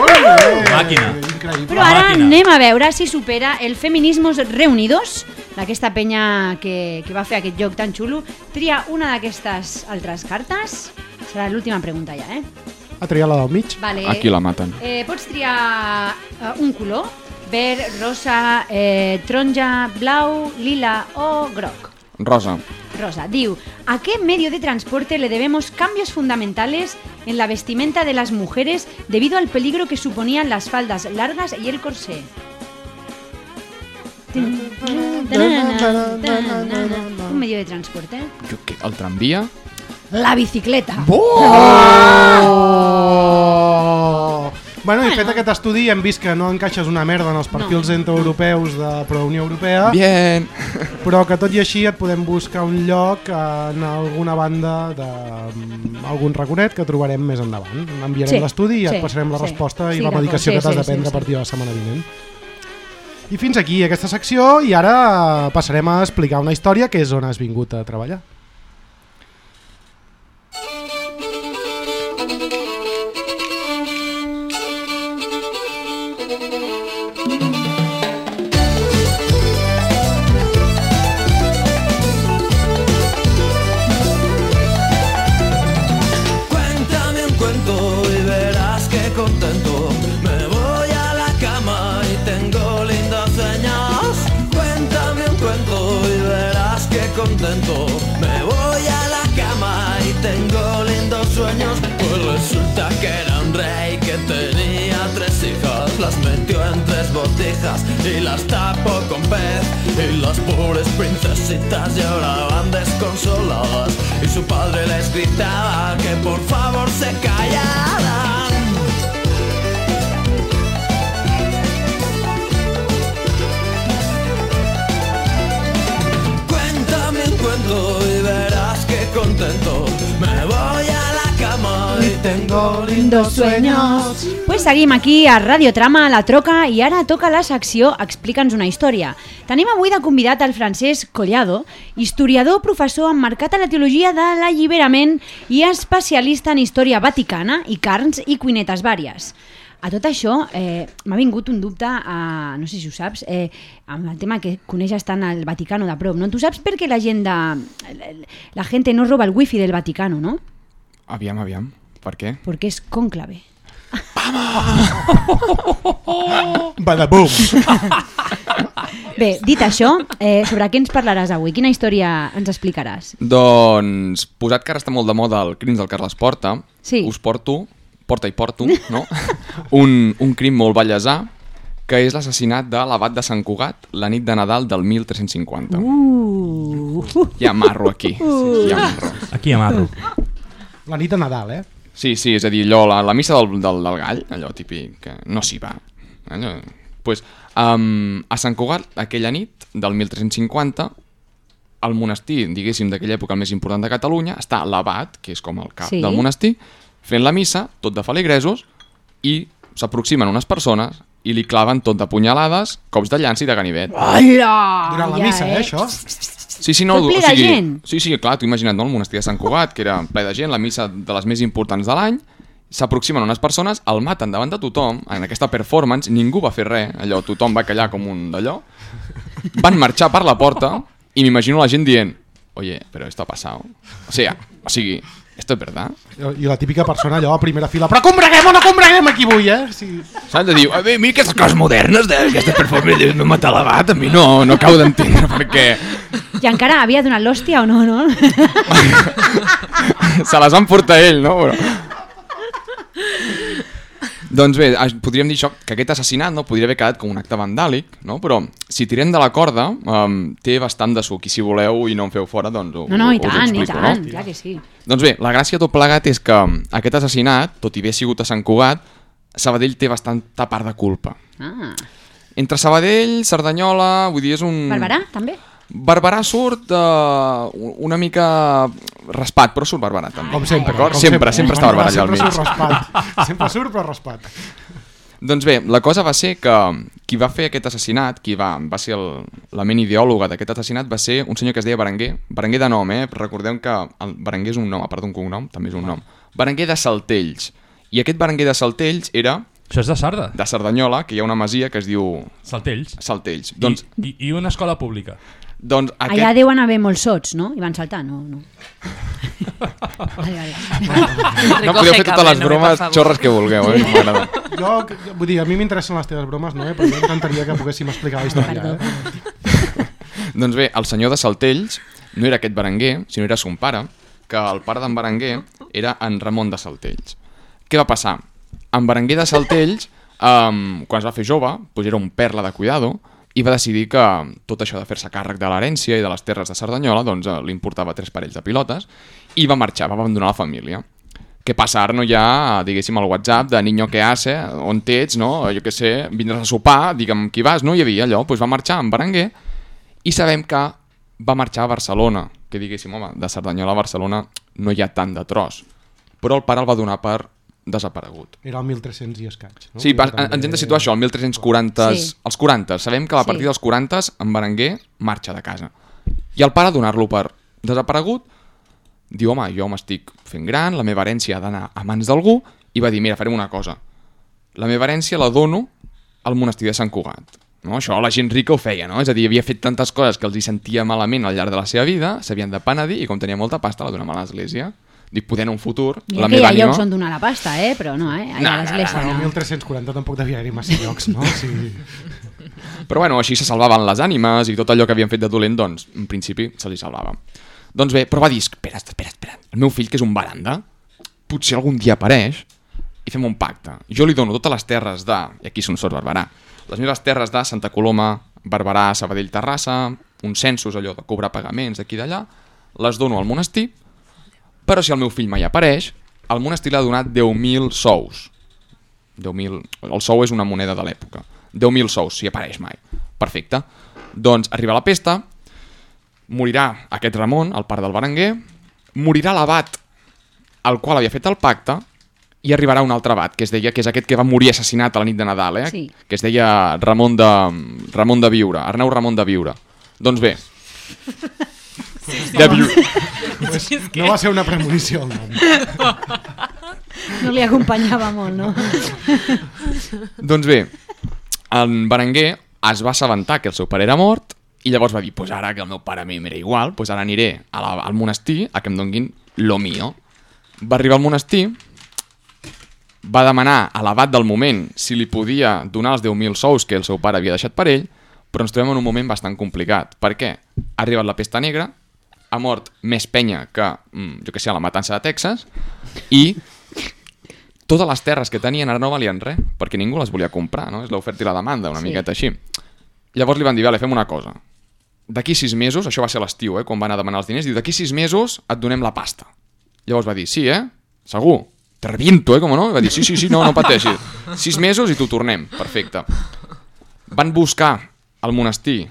Ole! Màquina. Increïble. Però ara màquina. anem a veure si supera el Feminismos Reunidos, d'aquesta penya que, que va fer aquest joc tan xulo. Tria una d'aquestes altres cartes. Serà l'última pregunta ja, eh? Ha triat la del mig? Vale. Aquí la maten. Eh, pots triar eh, un color, verd, rosa, eh, taronja, blau, lila o groc. Rosa. Rosa, diu, ¿a qué medio de transporte le debemos cambios fundamentales en la vestimenta de las mujeres debido al peligro que suponían las faldas largas y el corsé? Un medio de transporte. Jo, què, el tramvia? La bicicleta. Oh! Bueno, i fet aquest estudi hem vist que no encaixes una merda en els perfils europeus de Pro Unió Europea, Bien. però que tot i així et podem buscar un lloc en alguna banda d'algun raconet que trobarem més endavant. Enviarem Sí, l'estudi i et sí, passarem la sí. resposta i Sí, la d'acord, medicació sí, que t'has sí, de prendre sí, a partir sí. de la setmana vinent. I fins aquí aquesta secció i ara passarem a explicar una història que és on has vingut a treballar. Me voy a la cama y tengo lindos sueños. Pues resulta que era un rey que tenía tres hijas. Las metió en tres botijas y las tapó con pez. Y las pobres princesitas lloraban desconsoladas. Y su padre les gritaba que por favor se callaran. Contento. Me voy a la cama y tengo lindos sueños. Pues seguim aquí a Radio Trama, a la Troca, i ara toca la secció Explica'ns una història. Tenim avui de convidat el Francesc Collado, historiador, professor emmarcat a la teologia de l'alliberament i especialista en història vaticana i carns i cuinetes vàries. A tot això, eh, m'ha vingut un dubte, a, no sé si ho saps, eh, amb el tema que coneixes tant el Vaticano de prop, no? Tu saps per què la gent de... La gente no roba el wifi del Vaticano, no? Aviam, aviam. Per què? Perquè és cònclave. [laughs] Badabum! Bé, dit això, eh, sobre què ens parlaràs avui? Quina història ens explicaràs? Doncs, posat que ara està molt de moda el crims del Carles Porta, Sí. us porto, porta i porto, no? [laughs] un, un crim molt ballesà, que és l'assassinat de l'abat de Sant Cugat la nit de Nadal del 1350. Uh, Hi ha marro aquí. Hi ha marro. Aquí amarro. La nit de Nadal, eh? Sí, sí, és a dir, allò, la, la missa del, del, del gall, allò típic, que no s'hi va. Allò, pues, um, a Sant Cugat, aquella nit del 1350, al monestir, diguéssim, d'aquella època el més important de Catalunya, està l'abat, que és com el cap Sí. sí. del monestir, fent la missa, tot de feligresos, i s'aproximen unes persones i li claven tot de punyalades, cops de llança i de ganivet. Hola! Durant la Ja, missa, eh, eh? això? Sí, sí, no, Tot ple o de sigui, gent. Sí, sí, clar, t'ho imagina't, no? El monestir de Sant Cugat, que era ple de gent, la missa de les més importants de l'any, s'aproximen unes persones, el maten davant de tothom, en aquesta performance, ningú va fer res, allò, tothom va callar com un d'allò, van marxar per la porta i m'imagino la gent dient oye, però esto ha pasado. O sea, o sigui, esto es verdad? I la típica persona allò a primera fila, però combreguem o no combreguem aquí avui, eh? Sí. Saps? De dir, a veure, a mi aquestes coses modernes d'aquesta performance de no matar l'abat, a mi no, no acabo d'entendre perquè I encara havia donat l'hòstia o no, no? [laughs] se les van portar ell, no? Però... Doncs bé, es- podríem dir això, que aquest assassinat no podria haver quedat com un acte vandàlic, no? però si tirem de la corda um, té bastant de suc i si voleu i no em feu fora, doncs ho, No, no, i us tant, i explico, tant, no? clar que sí. Doncs bé, la gràcia de tot plegat és que aquest assassinat, tot i haver sigut a Sant Cugat, Sabadell té bastanta part de culpa. Ah. Entre Sabadell, Cerdanyola, vull dir, és un... Barberà, també? Barberà surt uh, una mica raspat, però surt Barberà també. Com sempre. D'acord? com Sempre, sempre està Barberà allà al Sempre mig. surt raspat. [laughs] Sempre surt, però raspat. Doncs bé, la cosa va ser que qui va fer aquest assassinat, qui va, va ser el, la ment ideòloga d'aquest assassinat, va ser un senyor que es deia Berenguer. Berenguer de nom, eh? Recordem que el Berenguer és un nom, a part d'un cognom, també és un nom. Berenguer de Saltells. I aquest Berenguer de Saltells era Això és de Sarda. de Cerdanyola, que hi ha una masia que es diu Saltells. Saltells. I, Doncs, i, I una escola pública. Doncs Allà aquest... deuen haver molts sots, no? I van saltar, no? no. vale, vale. No podeu fer totes les bromes xorres que vulgueu, eh? M'agrada. Jo, que- vull dir, a mi m'interessen les teves bromes, no? Eh? Però jo intentaria que poguéssim explicar la història, Perdó. eh? Doncs bé, el senyor de Saltells no era aquest Berenguer, sinó era son pare, que el pare d'en Berenguer era en Ramon de Saltells. Què va passar? En Berenguer de Saltells, um, quan es va fer jove, doncs era un perla de cuidado, i va decidir que tot això de fer-se càrrec de l'herència i de les terres de Cerdanyola doncs, eh, li importava tres parells de pilotes i va marxar, va abandonar la família. Què passa? Ara no hi ha, diguéssim, el WhatsApp de niño que hace, on ets, no? Jo què sé, vindràs a sopar, digue'm qui vas, no hi havia allò, doncs va marxar en Berenguer i sabem que va marxar a Barcelona, que diguéssim, home, de Cerdanyola a Barcelona no hi ha tant de tros, però el pare el va donar per desaparegut. Era el 1300 i escaig. No? Sí, Vull dir, ens hem de també- situar això, el 1340, Sí. els 40. Sabem que a Sí. partir dels 40 en Berenguer marxa de casa. I el pare donar-lo per desaparegut diu, home, jo m'estic fent gran, la meva herència ha d'anar a mans d'algú, i va dir, mira, farem una cosa. La meva herència la dono al monestir de Sant Cugat. No? Això la gent rica ho feia, no? És a dir, havia fet tantes coses que els hi sentia malament al llarg de la seva vida, s'havien de penedir, i com tenia molta pasta la donem a l'església. Dic, poder en un futur, Mira la que hi meva ha ànima... llocs on donar la pasta, eh? Però no, eh? Allà No, a l'església. Bueno, el no. 1340 tampoc devia haver-hi massa llocs, no? [laughs] Sí. Però bueno, així se salvaven les ànimes i tot allò que havien fet de dolent, doncs, en principi se li salvava. Doncs bé, però va dir, espera, espera, espera, el meu fill, que és un baranda, potser algun dia apareix i fem un pacte. Jo li dono totes les terres de, i aquí són sort Barberà, les meves terres de Santa Coloma, Barberà, Sabadell, Terrassa, uns censos allò de cobrar pagaments d'aquí i d'allà, les dono al monestir, però si el meu fill mai apareix, el monestir l'ha donat 10.000 sous. 10.000... El sou és una moneda de l'època. 10.000 sous, si apareix mai. Perfecte. Doncs arriba la pesta, morirà aquest Ramon, el pare del Berenguer, morirà l'abat al qual havia fet el pacte i arribarà un altre abat, que es deia que és aquest que va morir assassinat a la nit de Nadal, eh? Sí. que es deia Ramon de, Ramon de Viure, Arnau Ramon de Viure. Doncs bé, de Viure. Pues, no va ser una premonició el nom. No li acompanyava molt, no? Doncs bé, en Berenguer es va assabentar que el seu pare era mort i llavors va dir, pues ara que el meu pare a mi m'era igual, pues ara aniré a la, al monestir a que em donguin lo mío. Va arribar al monestir, va demanar a l'abat del moment si li podia donar els 10.000 sous que el seu pare havia deixat per ell, però ens trobem en un moment bastant complicat. Per què? Ha arribat la pesta negra, ha mort més penya que, mm, jo que sé, a la matança de Texas, i totes les terres que tenien ara no valien res, perquè ningú les volia comprar, no? És l'oferta i la demanda, una Sí. miqueta així. Llavors li van dir, vale, fem una cosa. D'aquí sis mesos, això va ser l'estiu, eh, quan va anar a demanar els diners, diu, d'aquí sis mesos et donem la pasta. Llavors va dir, sí, eh? Segur? Te reviento, eh, com no? I va dir, sí, sí, sí, no, no pateixis. Sis mesos i t'ho tornem. Perfecte. Van buscar al monestir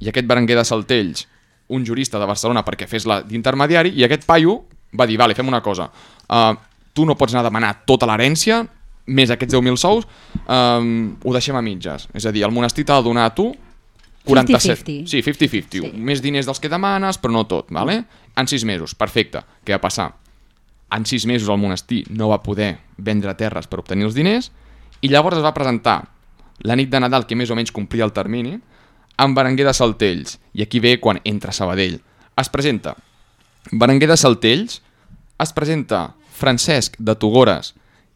i aquest Berenguer de Saltells un jurista de Barcelona perquè fes la d'intermediari i aquest paio va dir, vale, fem una cosa. Uh, tu no pots anar a demanar tota l'herència més aquests 10.000 sous, um, ho deixem a mitges. És a dir, el monestir t'ha de donar a tu 47. 50-50. Sí, 50-50. Sí. Més diners dels que demanes, però no tot, vale? En sis mesos, perfecte. Què va passar? En sis mesos el monestir no va poder vendre terres per obtenir els diners i llavors es va presentar la nit de Nadal, que més o menys complia el termini, amb Berenguer de Saltells. I aquí ve quan entra Sabadell. Es presenta Berenguer de Saltells, es presenta Francesc de Togores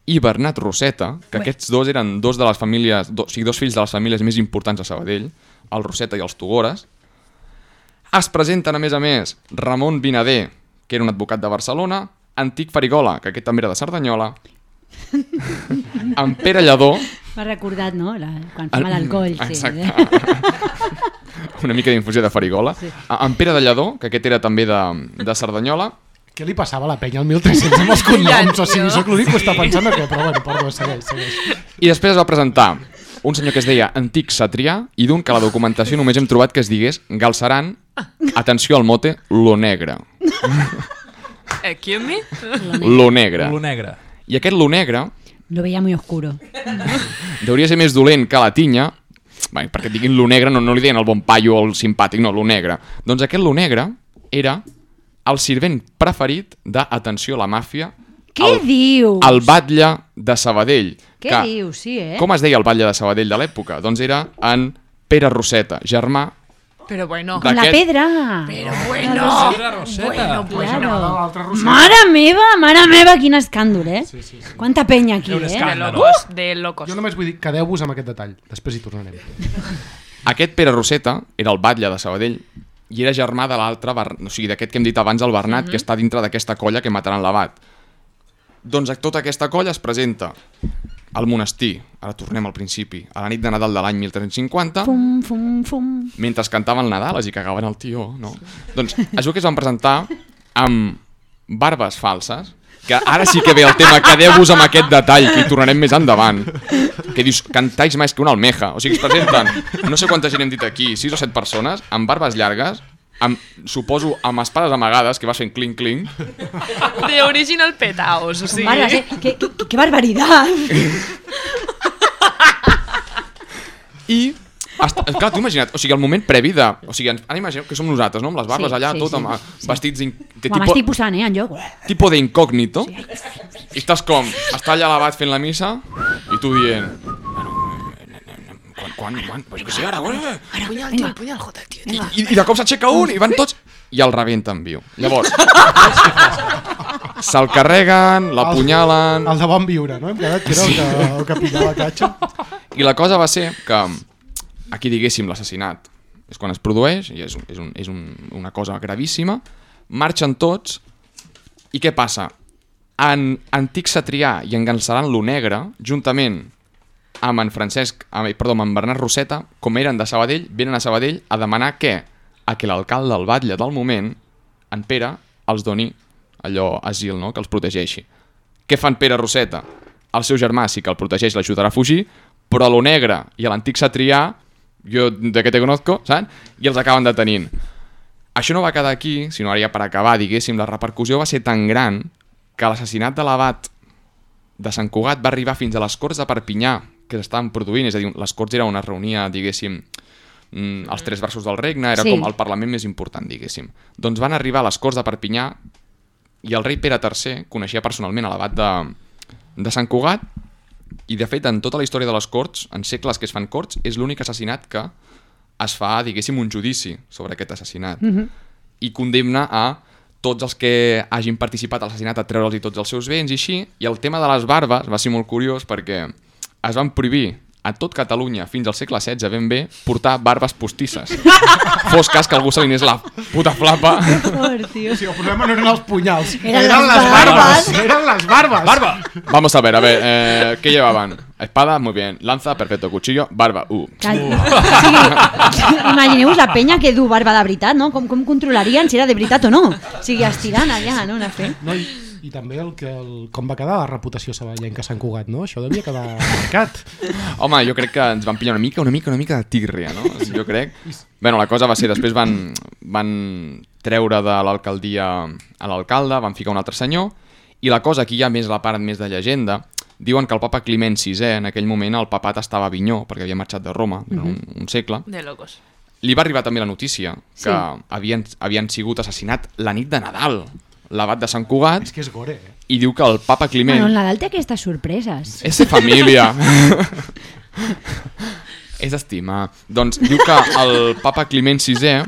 i Bernat Roseta, que aquests dos eren dos de les famílies, do, o sigui, dos fills de les famílies més importants de Sabadell, el Roseta i els Togores. Es presenten, a més a més, Ramon Vinader, que era un advocat de Barcelona, Antic Farigola, que aquest també era de Cerdanyola, [laughs] en Pere Lledó, M'ha recordat, no? La, quan fa mal al coll. Sí. Exacte. [laughs] una mica d'infusió de Farigola, sí. en Pere de Lledó, que aquest era també de, de Cerdanyola, Què li passava a la penya al 1300 amb els [laughs] cognoms? O sigui, sóc l'únic que està pensant que... Però bueno, perdó, segueix, segueix. I després es va presentar un senyor que es deia Antic Satrià i d'un que a la documentació només hem trobat que es digués Galceran, atenció al mote, lo negre. Eh, qui mi? Lo negre. Lo negre. I aquest lo negre Lo veia muy oscuro. hauria de ser més dolent que la tinya, Bé, perquè diguin lo negre no, no li deien el bon paio o el simpàtic, no, lo negre. Doncs aquest lo negre era el sirvent preferit d'Atenció a la màfia, Què el, dius? el batlle de Sabadell. Què que, dius? Sí, eh? Com es deia el batlle de Sabadell de l'època? Doncs era en Pere Roseta, germà Però bueno. La pedra. Però bueno. Pedra Roseta. Bueno, pues Claro. no. Roser. Mare meva, mare meva, quin escàndol, eh? Sí, sí, sí. Quanta penya aquí, Un eh? De escàndol. locos, de locos. Jo només vull dir, quedeu-vos amb aquest detall. Després hi tornarem. [laughs] Aquest Pere Roseta era el batlle de Sabadell i era germà de l'altre, Ber- o sigui, d'aquest que hem dit abans, el Bernat, que està dintre d'aquesta colla que mataran l'abat. Doncs tota aquesta colla es presenta al monestir, ara tornem al principi, a la nit de Nadal de l'any 1350, Fum, fum, fum. mentre cantaven Nadal i cagaven el tió, no? Doncs es veu que es van presentar amb barbes falses, que ara sí que ve el tema, quedeu-vos amb aquest detall, que hi tornarem més endavant. Que dius, cantais més que una almeja. O sigui, es presenten, no sé quanta gent hem dit aquí, 6 o 7 persones, amb barbes llargues, amb, suposo amb espades amagades, que va fent clink-clink, De original petaos, o sigui... Barbas, eh? Qué, qué, qué barbaridad. i hasta, clar, tu imagina't, o sigui, el moment previ de... O sigui, ara imaginem que som nosaltres, no? Amb les barbes Sí, allà, sí, tot sí, amb sí. vestits in, de tipo, m'estic posant, eh, en lloc. tipo de incògnito i estàs com, està allà l'abat fent la missa i tu dient quan, quan, pues que sé, ara, ara, Punyal, tio, punyal, joder, tio. tio. i, i de cop s'aixeca un i van tots i el rebenten viu. Llavors, se'l carreguen, l'apunyalen El de bon viure, no? Hem quedat que era el que, el que pillava catxa. i la cosa va ser que aquí diguéssim l'assassinat és quan es produeix i és, un- és, un, és un, una cosa gravíssima marxen tots i què passa? En Antic Satrià i en Gansaran lo Negre juntament amb en Francesc, amb, perdó, amb en Bernat Roseta com eren de Sabadell, venen a Sabadell a demanar què? A que l'alcalde del batlle del moment en Pere els doni allò asil, no? que els protegeixi què fan Pere Roseta? El seu germà sí que el protegeix, l'ajudarà a fugir, però a lo negre i a l'antic Satrià, jo de què te conozco, saps? I els acaben detenint. Això no va quedar aquí, sinó ara ja per acabar, diguéssim, la repercussió va ser tan gran que l'assassinat de l'abat de Sant Cugat va arribar fins a les Corts de Perpinyà, que s'estaven produint, és a dir, les Corts era on es reunia, diguéssim, mm, els tres versos del regne, era Sí. com el Parlament més important, diguéssim. Doncs van arribar a les Corts de Perpinyà i el rei Pere III coneixia personalment a l'abat de, de Sant Cugat i de fet en tota la història de les Corts, en segles que es fan Corts, és l'únic assassinat que es fa, diguéssim, un judici sobre aquest assassinat Mhm. i condemna a tots els que hagin participat a l'assassinat a treure'ls tots els seus béns i així, i el tema de les barbes va ser molt curiós perquè es van prohibir a tot Catalunya fins al segle XVI ben bé portar barbes postisses. [laughs] Fos cas que algú se li anés la puta flapa. Por, tio. Sí, el problema no eren els punyals, Eren eren, les les barbes. barbes. Eren les barbes. Barba! Vamos a ver, a ver, eh, ¿qué llevaban? Espada, muy bien. Lanza, perfecto. Cuchillo, barba, uh. Cal... O sigui, imagineu-vos la penya que du barba de veritat, no? Com, com controlarien si era de veritat o no? O sigui, estirant allà, no? Anar fent. No, i, I també el que el, com va quedar la reputació saballenca a Sant Cugat, no? Això devia quedar [laughs] marcat. Home, jo crec que ens van pillar una mica, una mica, una mica de tírria, no? Jo crec. Bueno, la cosa va ser, després van, van treure de l'alcaldia a l'alcalde, van ficar un altre senyor, i la cosa, aquí hi ha més la part més de llegenda, diuen que el papa Climent VI, en aquell moment, el papat estava a Avinyó, perquè havia marxat de Roma, mm un, un segle, De locos. li va arribar també la notícia que Sí. havien, havien sigut assassinat la nit de Nadal, l'abat de Sant Cugat, És que és gore, eh? i diu que el papa Climent... Bueno, el Nadal té aquestes sorpreses. És de família. [laughs] és estimar. Doncs diu que el papa Climent VI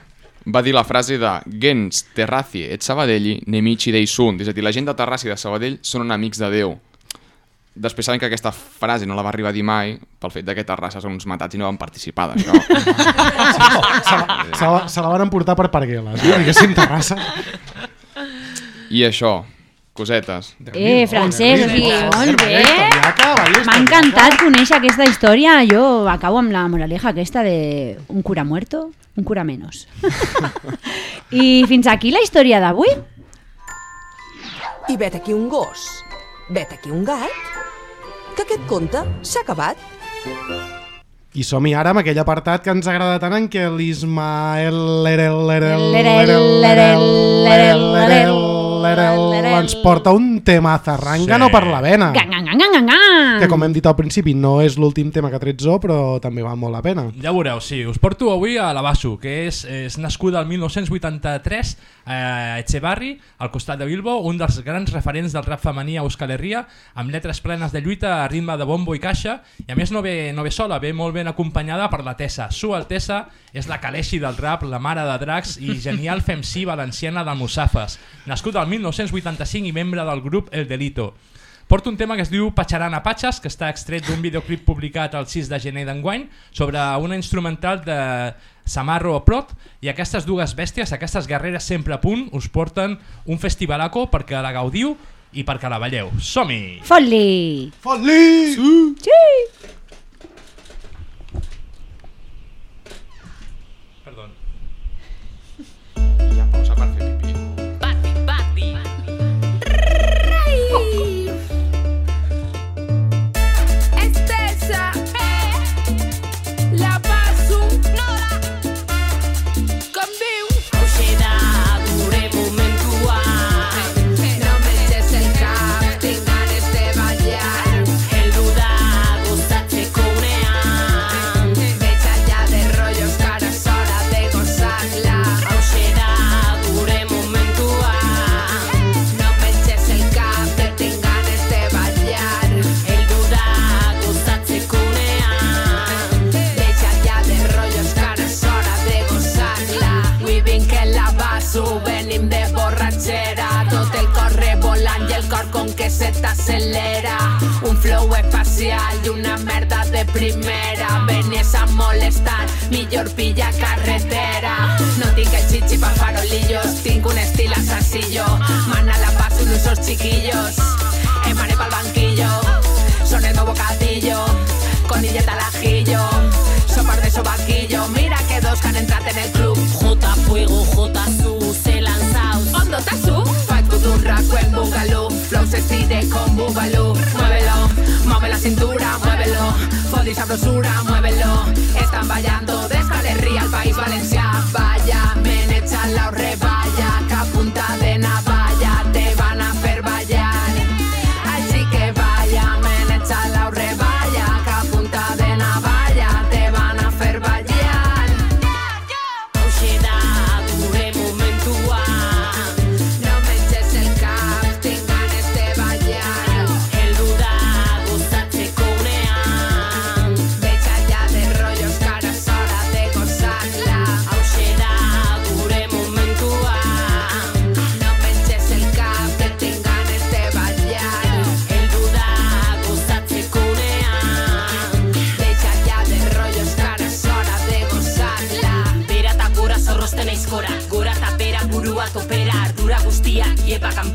va dir la frase de gens terraci et Sabadelli nemici dei sunt. És a dir, la gent de Terrassa i de Sabadell són enemics de Déu. Després saben que aquesta frase no la va arribar a dir mai pel fet de que Terrassa són uns matats i no van participar d'això. [laughs] Se la, se la, se la van emportar per pargueles, no? Diguéssim, Terrassa. I això, cosetes. Eh, francès, o sigui, molt bé. M'ha encantat conèixer aquesta història. Jo acabo amb la moraleja aquesta de un cura muerto, un cura menos. [laughs] I fins aquí la història d'avui. I vet aquí un gos, vet aquí un gat, que aquest conte s'ha acabat. I som-hi ara amb aquell apartat que ens agrada tant en què l'Ismael lerel, ens porta un tema zarrangano Sí. per la vena. Gang, gang, gang, gang, gang. Que com hem dit al principi no és l'últim tema que ha tret Zo, però també val molt la pena. Ja veureu, sí. Us porto avui a la Basso, que és, és nascuda el 1983 a Echevarri, al costat de Bilbo, un dels grans referents del rap femení a Euskal Herria, amb lletres plenes de lluita a ritme de bombo i caixa, i a més no ve, no ve sola, ve molt ben acompanyada per la Tessa. Su Altessa és la Kaleshi del rap, la mare de Drax i genial [laughs] femcí valenciana de Musafes, nascuda el 1985 i membre del grup El Delito. Porto un tema que es diu Patxaran a Patxes, que està extret d'un videoclip publicat el 6 de gener d'enguany sobre una instrumental de Samarro Prot i aquestes dues bèsties, aquestes guerreres sempre a punt, us porten un festivalaco perquè la gaudiu i perquè la balleu. Som-hi! Fot-li! Fot-li! Sí! Perdó. I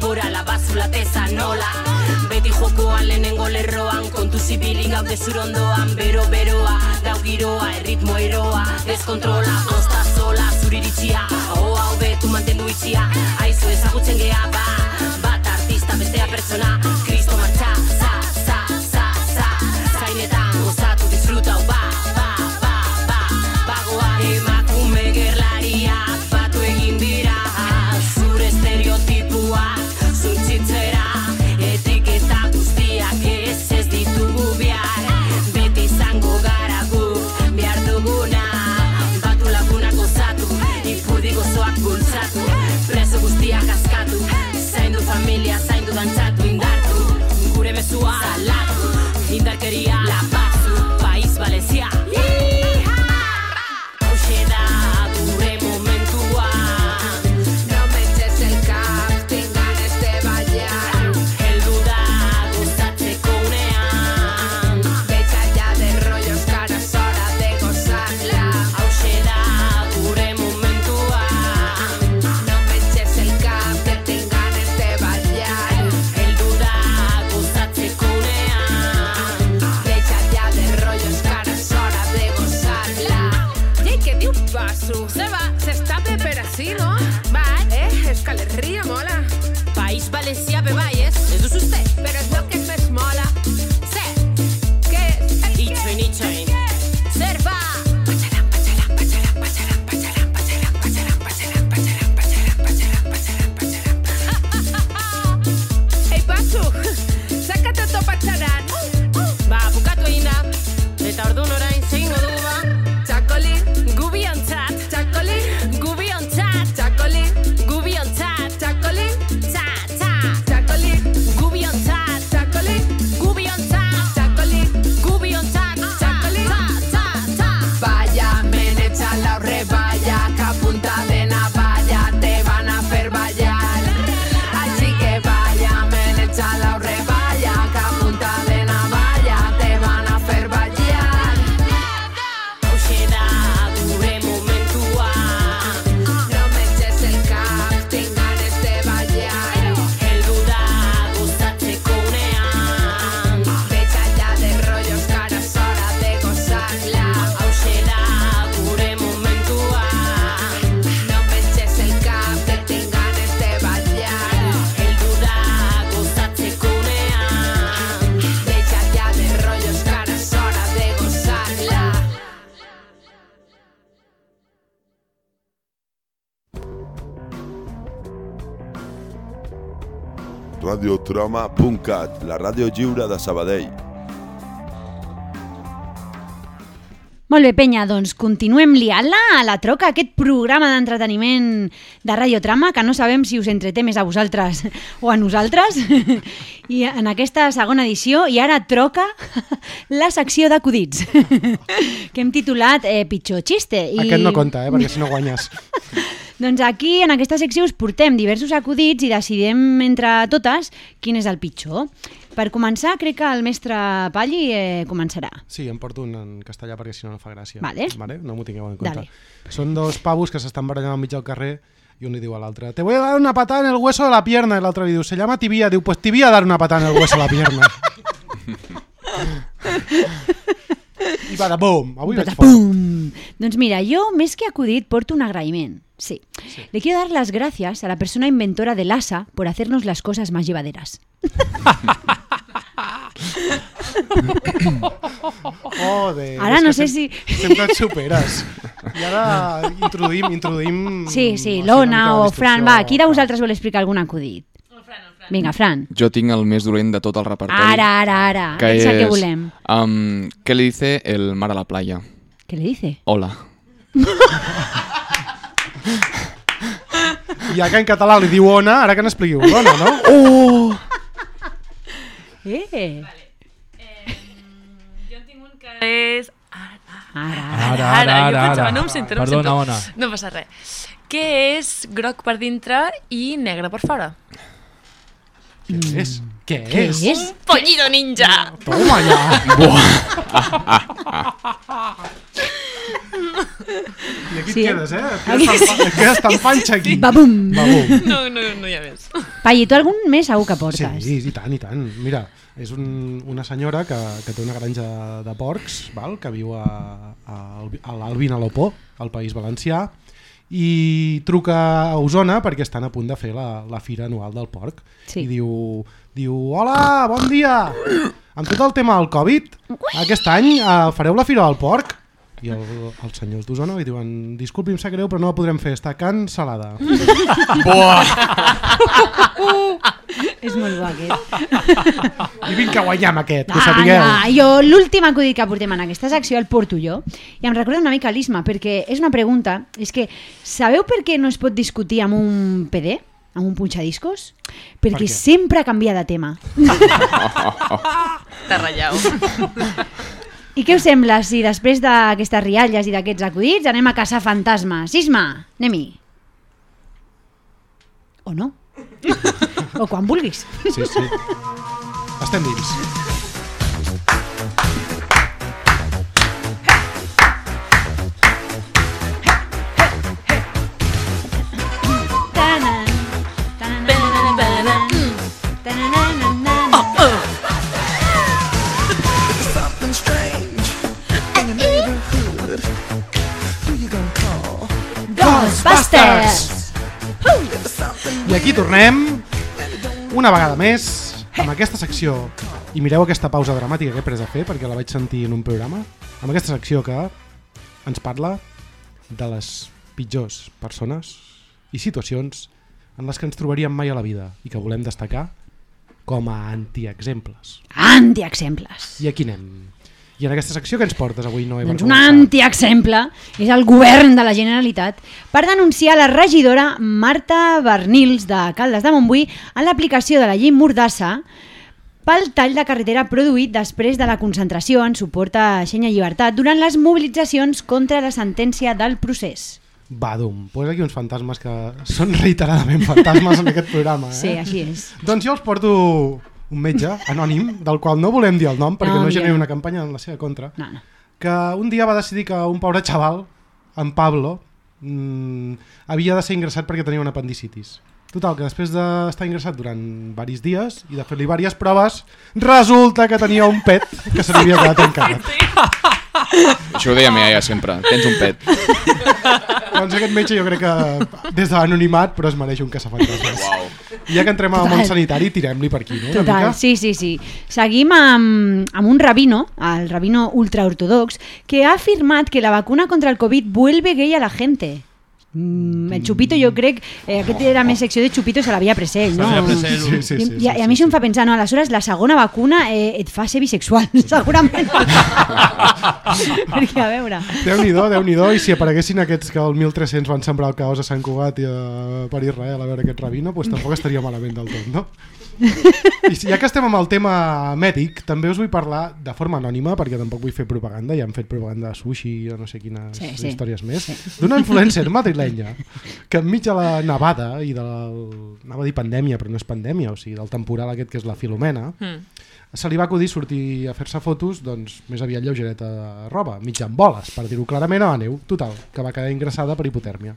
denbora la basula teza nola Beti jokoan lehenengo lerroan Kontu zibilin gau dezurondoan Bero beroa, dau giroa, erritmo eroa. Deskontrola, osta sola, zuriritzia Oho hau betu mantendu itzia Aizu ezagutzen gea ba Bat artista, bestea pertsona. troma.cat, la ràdio lliure de Sabadell. Molt bé, penya, doncs continuem liant-la a la troca, aquest programa d'entreteniment de Radiotrama, que no sabem si us entreté més a vosaltres [laughs] o a nosaltres. [laughs] I en aquesta segona edició, i ara troca [laughs] la secció d'acudits, que hem titulat eh, Pitjor xiste. I... Aquest no compta, eh, perquè si no guanyes. Doncs aquí, en aquesta secció, us portem diversos acudits i decidim entre totes quin és el pitjor. Per començar, crec que el mestre Palli eh, començarà. Sí, em porto un en castellà perquè si no no fa gràcia. Vale. vale? No m'ho tingueu en compte. Dale. Són dos pavos que s'estan barallant al mig del carrer i un li diu a l'altre, te voy a dar una patada en el hueso de la pierna. I l'altre li diu, se llama tibia. Diu, pues tibia dar una patada en el hueso de la pierna. [laughs] I bada, bum! Avui fort. Pum! Doncs mira, jo més que acudit porto un agraïment. Sí. Le quiero dar las gracias a la persona inventora del ASA por hacernos las cosas más llevaderas. Joder, Ara és no sé si- Sempre et superes. I ara introduïm, introduïm... Sí, sí, l'Ona o Fran, va, qui de vosaltres vol explicar algun acudit? Vinga, Fran. Jo tinc el més dolent de tot el repertori. Ara, ara, ara. Que és el que és, volem. Um, ¿Qué le dice el mar a la playa? Què li dice? Hola. [laughs] Ja que en català li diu ona, ara que n'expliquiu l'ona, no? [laughs] Oh! Eh! És... Ara, Ara, ara, jo ara, pensava, ara. no em sento, no em Perdona, sento. Ona. No passa res. Què és groc per dintre i negre per fora? Què és? Què Què és? és? Un pollido ninja! Toma ja! [laughs] [laughs] [laughs] I aquí Sí. et quedes, eh? Et quedes tan, et quedes tan panxa aquí. Babum! Babum. [laughs] No, no, no hi ha més. Palli, tu algun més segur que portes. Sí, i tant, i tant. Mira, és un, una senyora que, que té una granja de porcs, val? que viu a, a, Albi- a l'Albin a l'Opó, al País Valencià, i truca a Osona perquè estan a punt de fer la, la fira anual del porc. Sí. I diu, diu, hola, bon dia! Amb tot el tema del Covid, aquest any eh, fareu la fira del porc? I el, els senyors d'Osona li diuen disculpi, em sap greu, però no la podrem fer, està cancel·lada. [laughs] És molt bo aquest. I vinc guanyar amb aquest, que ho sapigueu. Ah, jo l'últim acudit que portem en aquesta secció el porto jo i em recorda una mica l'Isma perquè és una pregunta, és que sabeu per què no es pot discutir amb un PD? amb un punxadiscos? Perquè què? sempre canvia de tema. T'ha ratllau. [laughs] I què us sembla si després d'aquestes rialles i d'aquests acudits anem a caçar fantasmes? Isma, anem-hi. O no? [laughs] o quan vulguis. Sí, sí. Estem dins. Ghostbusters! I aquí tornem una vegada més amb aquesta secció i mireu aquesta pausa dramàtica que he pres a fer perquè la vaig sentir en un programa amb aquesta secció que ens parla de les pitjors persones i situacions en les que ens trobaríem mai a la vida i que volem destacar com a antiexemples. Antiexemples. I aquí anem. I en aquesta secció que ens portes avui, Noé? Doncs un antiexemple és el govern de la Generalitat per denunciar la regidora Marta Bernils de Caldes de Montbui en l'aplicació de la llei Mordassa pel tall de carretera produït després de la concentració en suport a Xenya Llibertat durant les mobilitzacions contra la sentència del procés. Badum. Pues aquí uns fantasmes que són reiteradament [laughs] fantasmes en aquest programa. Eh? Sí, així és. Doncs jo els porto un metge anònim, del qual no volem dir el nom perquè No, no, generi una campanya en la seva contra, No, no. que un dia va decidir que un pobre xaval, en Pablo, mmm, havia de ser ingressat perquè tenia una apendicitis. Total, que després d'estar ingressat durant varis dies i de fer-li diverses proves, resulta que tenia un pet que se li havia quedat [laughs] encarregat. Això ho deia mi iaia sempre. Tens un pet. Doncs aquest metge jo crec que des de l'anonimat però es mereix un caçafantasmes. I ja que entrem al món sanitari, tirem-li per aquí, no? Una Total, mica? sí, sí, sí. Seguim amb, amb un rabino, el rabino ultraortodox, que ha afirmat que la vacuna contra el Covid vuelve gay a la gente. Mm, el Chupito jo crec, eh, aquest era més secció de Chupito se l'havia pres ell, no? Se l'havia pres ell. Sí, sí, sí, I, i, a- i a mi això em fa pensar, no, aleshores la segona vacuna eh, et fa ser bisexual, [laughs] segurament. [laughs] Perquè, a veure... Déu-n'hi-do, déu nhi déu i si apareguessin aquests que el 1300 van sembrar el caos a Sant Cugat i a, per Israel a veure aquest rabino, doncs tampoc estaria malament del tot, no? I ja que estem amb el tema mèdic, també us vull parlar de forma anònima, perquè tampoc vull fer propaganda, ja hem fet propaganda de sushi o no sé quines Sí, sí. històries més, d'una influencer madrilenya que enmig de la nevada i del... anava a dir pandèmia, però no és pandèmia, o sigui, del temporal aquest que és la Filomena, Mm. se li va acudir sortir a fer-se fotos doncs, més aviat lleugereta de roba, mig amb boles, per dir-ho clarament, a la neu. Total, que va quedar ingressada per hipotèrmia.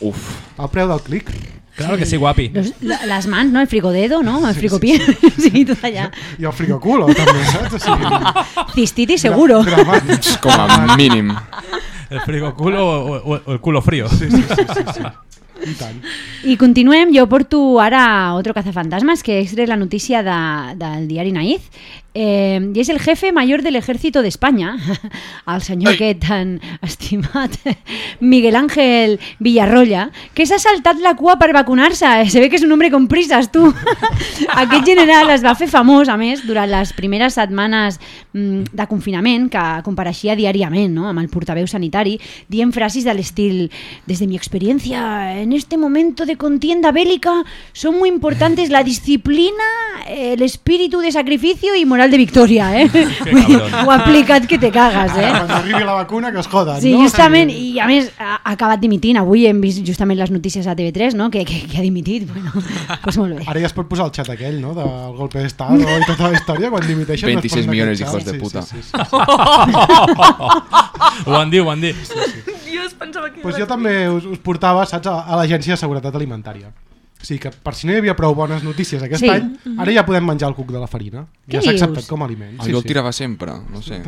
Uf. El preu del clic. Claro que sí, guapi. Los- las mans, ¿no? El frigodedo, ¿no? El frigopie. Sí, [laughs] tot allà. I el frigoculo, també, saps? O sigui, Cistitis, seguro. Dramàtic. Com a mínim. El frigo culo o, o- o el culo frío. Sí, sí, sí, sí, sí. I tant. I continuem, jo porto ara otro cazafantasmas, que és la notícia de, del diari Naiz, eh, i és el jefe mayor del ejército de España, [laughs] el senyor aquest tan [laughs] estimat Miguel Ángel Villarroya, que s'ha saltat la cua per vacunar-se. Se ve que és un hombre con prisas, tu. [laughs] Aquest general es va fer famós, a més, durant les primeres setmanes mm, de confinament, que compareixia diàriament no? amb el portaveu sanitari, dient frases de l'estil «Desde mi experiencia en este momento de contienda bélica son muy importantes la disciplina, el espíritu de sacrificio y moral de victoria». Eh? Vull dir, cabrón. Ho ha aplicat que te cagues, eh? Quan arribi la vacuna que es joden, Sí, no? justament, i a més ha acabat dimitint, avui hem vist justament les notícies a TV3, no? que, que, que ha dimitit, bueno, [laughs] pues molt bé. Ara ja es pot posar el xat aquell, no? Del golpe d'estado i tota la història, quan dimiteixen... no es 26 posen millones aquest hijos de puta. Sí, sí, [laughs] sí, ho han dit, ho han dit. Dios, pensava que... Pues jo també us, us portava, saps, a, a l'Agència de Seguretat Alimentària. O sigui que per si no hi havia prou bones notícies aquest Sí. any, ara ja podem menjar el cuc de la farina. Què ja s'ha dius? acceptat com a aliment. Ah, jo el tirava sempre, no sé.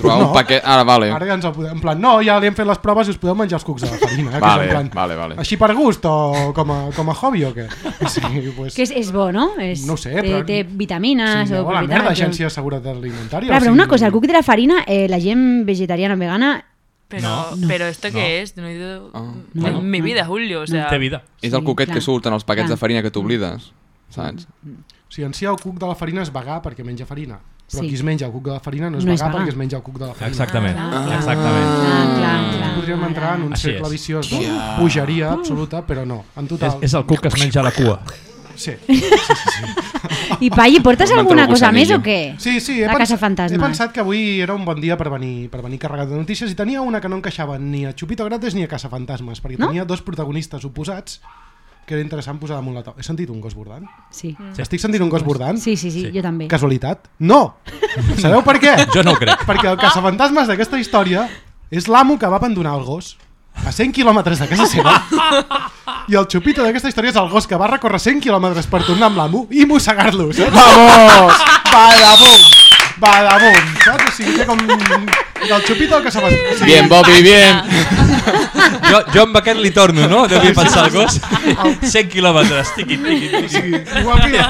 Trobava un paquet... Ara, vale. Ara ja ens el podem... En plan, no, ja li hem fet les proves i us podeu menjar els cucs de la farina. Eh? Vale, en plan, vale, vale. Així per gust o com a, com a hobby o què? Sí, pues, Que és, és bo, no? És, No sé, té, però- té vitamines sí, o no, la merda, o- Agència de Seguretat Alimentària. Clar, o però sigui, una cosa, el cuc de la farina, eh, la gent vegetariana o vegana... Pero, No. pero ¿esto No. qué es? No he ido... No. en mi vida, Julio, o sea... És el cuquet que surt en els paquets clar. de farina que t'oblides, saps? O sigui, en si el cuc de la farina és vegà perquè menja farina. Però Sí. qui es menja el cuc de la farina no és No és vegà perquè es menja el cuc de la farina. Exactament, Ah. exactament. Clar, clar, clar. Podríem entrar en un Així cercle és. viciós de pugeria absoluta, però no. En total... És, és el cuc que es menja la cua. Sí. [laughs] sí, sí, sí. I Palli, portes Un alguna cosa més o què? Sí, sí, he, La pens Casa Fantasma. he pensat que avui era un bon dia per venir, per venir carregat de notícies i tenia una que no encaixava ni a Chupito Gratis ni a Casa Fantasmes, perquè No? tenia dos protagonistes oposats que era interessant posar damunt la taula. He sentit un gos bordant? Sí. Sí. Estic sentint un gos bordant? Sí, sí, sí, jo també. Casualitat? No! Sabeu per què? [laughs] Jo no ho crec. Perquè el caçafantasmes d'aquesta història és l'amo que va abandonar el gos a 100 quilòmetres de casa seva i el xupito d'aquesta història és el gos que va recórrer 100 quilòmetres per tornar amb l'amo i mossegar-lo? Vamos! Badabum! Badabum! Saps? O sigui, té com... Del xupito al caçafantasmes. Bien, Bobby, bien. Jo, jo amb aquest li torno, no? Devia pensar el gos. 100 quilòmetres. Tiqui, tiqui, tiqui. Que...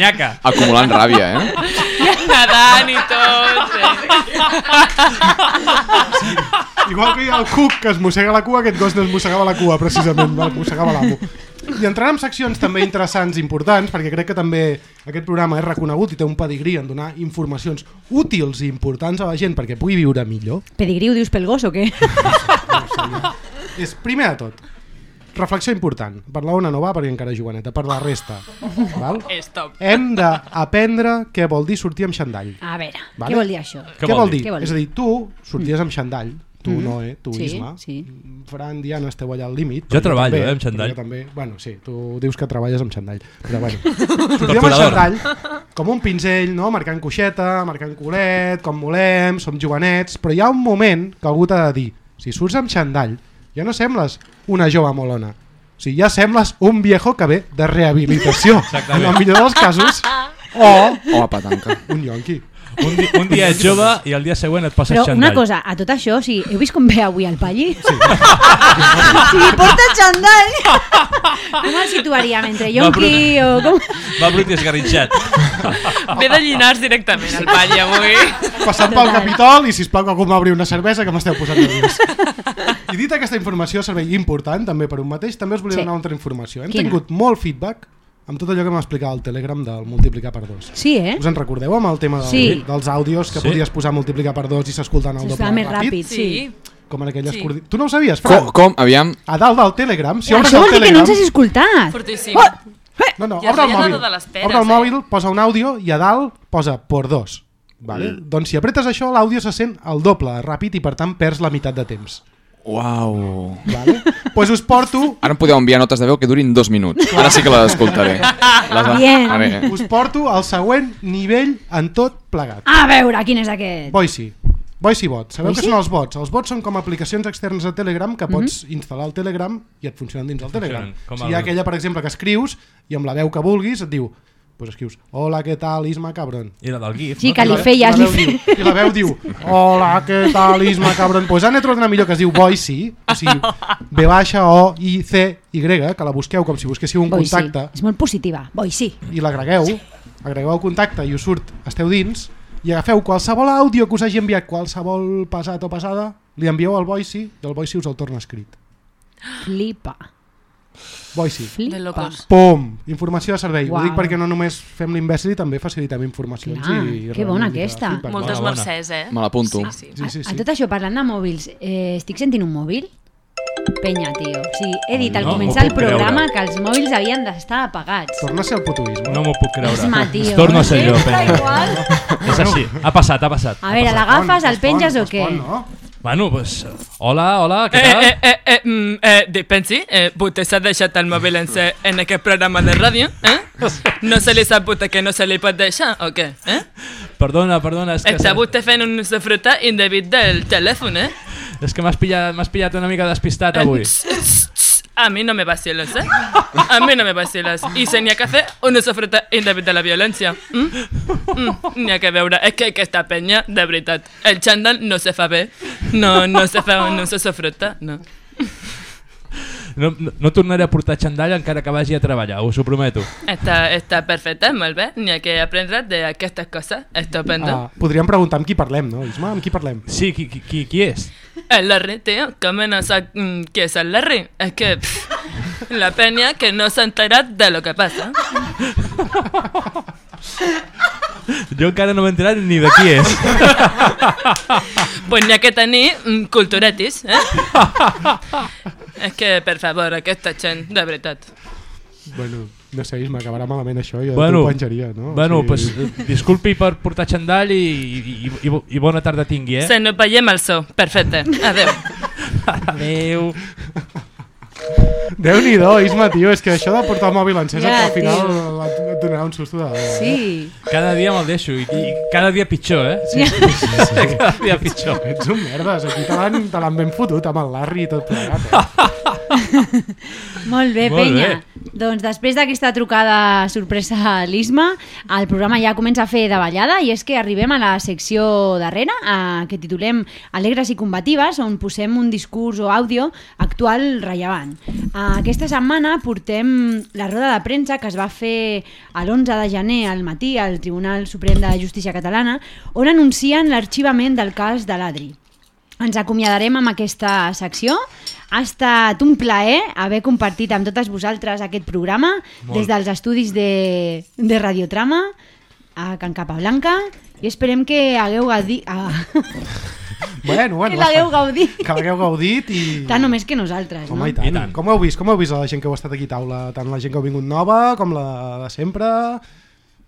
Nyaca. Acumulant ràbia, eh? Nadant i tot. Igual que hi ha el cuc que es mossega la cua, aquest gos no es mossegava la cua, precisament, el mossegava l'amo. I entrant en seccions també interessants i importants, perquè crec que també aquest programa és reconegut i té un pedigrí en donar informacions útils i importants a la gent perquè pugui viure millor, Pedigrí ho dius pel gos o què? [laughs] és primer de tot, reflexió important, per la ona no va perquè encara és joveneta, per la resta. Val? Stop. Hem d'aprendre què vol dir sortir amb xandall. A veure, Vale? què vol dir això? Què, vol dir? Què vol És a dir, tu sorties amb xandall, tu Mhm. no, eh? Tu, Sí, Isma. sí. Fran, Diana, esteu allà al límit. Jo treballo, també, eh, amb xandall. Jo també. Bueno, sí, tu dius que treballes amb xandall. Però bueno, [laughs] sortim amb xandall com un pinzell, no? marcant coixeta, marcant culet, com volem, som jovenets, però hi ha un moment que algú t'ha de dir, si surts amb xandall, ja no sembles una jove molona. O sigui, ja sembles un viejo que ve de rehabilitació. Exactament. En el millor dels casos. [laughs] O, O a petanca. un yonqui. Un, di un dia ets jove i el dia següent et poses Però xandall. una cosa, a tot això, o sigui, heu vist com ve avui el Palli? Sí. [laughs] sí, porta xandall! Com el situaríem? Entre yonqui o com... Va brut i esgarritxat. Ve de Llinars directament, el Palli, avui. passant pel Capitol i sisplau que algú m'obri una cervesa que m'esteu posant nerviós. I dit aquesta informació, servei important també per un mateix, també us volia Sí. donar una altra informació. Hem Quina? tingut molt feedback amb tot allò que m'ha explicat el Telegram del multiplicar per dos. Sí, eh? Us en recordeu amb el tema del, Sí. dels àudios que Sí. podies posar multiplicar per dos i s'escoltant el S'estava doble més ràpid, sí. Com en aquelles Sí. coordi- Tu no ho sabies, Fran? Com, com? Aviam. A dalt del Telegram, si Això el vol dir que no Telegram... ens has escoltat. Fortíssim. No, no, Ja obre el mòbil. peres, obre el eh? mòbil, posa un àudio i a dalt posa por dos. Vale? Doncs si apretes això, l'àudio se sent el doble ràpid i per tant perds la meitat de temps. Uau. Vale? pues us porto Ara em podeu enviar notes de veu que durin dos minuts. Ara sí que les escoltaré. Les... Bien. A veure. us porto al següent nivell en tot plegat. A veure, quin és aquest? Voicy. Voicy Bot. Sabeu què són els bots? Els bots són com aplicacions externes a Telegram que pots Mhm. instal·lar al Telegram i et funcionen dins el Telegram. Funcionen, com Si hi ha el- aquella, per exemple, que escrius i amb la veu que vulguis et diu pues escrius, hola, què tal, Isma, cabron. I la del GIF, Sí, no? que li I la- feies, i la veu diu-. I la veu diu, hola, què tal, Isma, cabron. Pues n'he trobat una millor que es diu Voicy, o sigui, B baixa O I C Y, que la busqueu com si busquéssiu un Voicy. contacte És molt positiva. Voicy. i l'agregueu, agregueu el contacte i us surt, esteu dins, i agafeu qualsevol àudio que us hagi enviat qualsevol passat o passada, li envieu al Voicy i el Voicy us el torna escrit. Flipa. Voicy. De locos. Pum! Informació de servei. Uau. Ho dic perquè no només fem l'imbècil, també facilitem informacions. Clar, i, i que bona aquesta. feedback. Moltes Bona, mercès, eh? Me l'apunto. Sí, sí. Sí, sí, A sí. tot això, parlant de mòbils, eh, estic sentint un mòbil? Penya, tio. O sigui, he dit al No, començar el puc creure. programa que els mòbils havien d'estar apagats. Torna a ser el putoisme. No m'ho puc creure. Isma, tio. Torno a ser jo, penya. [laughs] És així. Ha passat, ha passat. A veure, l'agafes, el penges o què? Respon, no? Bueno, pues... Hola, hola, què Eh, tal? eh, eh, eh, mm, eh, dispensi, eh, vostè s'ha deixat el mòbil en, se, en aquest programa de ràdio, eh? No se li sap vostè que no se li pot deixar, o què? Eh? Perdona, perdona, és que... Està vostè fent un sofruta indegut del telèfon, eh? És que m'has pillat, pillat una mica despistat avui. A mi no me vaciles, eh? A mi no me vaciles. I si n'hi ha que fer una sofruta indegut de la violència. Mm? Mm, n'hi ha que veure. És que aquesta penya, de veritat, el xandall no se fa bé. No, no se fa, no se sofruta, no. No, no, no tornaré a portar xandall encara que vagi a treballar, us ho prometo. Està, està perfecte, molt bé. N'hi ha que aprendre d'aquestes coses. Estupendo. Ah, podríem preguntar amb qui parlem, no, Isma? Amb qui parlem? Sí, qui, qui, qui, qui és? El ¿cómo no sabe mm, qué es el Larry? Es que pff, la peña que no se entera de lo que pasa. Jo encara no m'he enterat ni de qui és. Pues ha que tenir mm, culturetis, eh? És que, per favor, aquesta gent, de veritat. Bueno, no sé, Isma, acabarà malament això, jo Bueno, t'ho penjaria, no? bueno O pues, sigui- eh, disculpi per portar xandall i, i, i, i bona tarda tingui, eh? Se nos veiem al so. Perfecte. Adeu. Adeu. Déu-n'hi-do, Isma, tio, és que això de portar el mòbil encès Ja, al final tio. et donarà un susto de... Sí. Cada dia me'l deixo i, i cada dia pitjor, eh? Sí, sí, sí. [laughs] cada dia pitjor. Ets un merdes, aquí te l'han ben fotut amb el Larry i tot plegat. Eh? [laughs] Molt bé, Molt penya. bé. Doncs després d'aquesta trucada sorpresa a l'Isma, el programa ja comença a fer de ballada i és que arribem a la secció darrere, a, que titulem Alegres i combatives, on posem un discurs o àudio actual rellevant. A, aquesta setmana portem la roda de premsa que es va fer a l'11 de gener al matí al Tribunal Suprem de Justícia Catalana, on anuncien l'arxivament del cas de l'Adri. Ens acomiadarem amb aquesta secció. Ha estat un plaer haver compartit amb totes vosaltres aquest programa Molt. des dels estudis de, de Radiotrama a Can Capablanca i esperem que hagueu gaudit... Ah, [laughs] Bueno, bueno, que l'hagueu gaudit. Que l'hagueu gaudit i... tant o més que nosaltres, Home, no? i tant. I tant. Com ho heu vist? Com heu vist a la gent que heu estat aquí a taula? Tant la gent que heu vingut nova com la de sempre?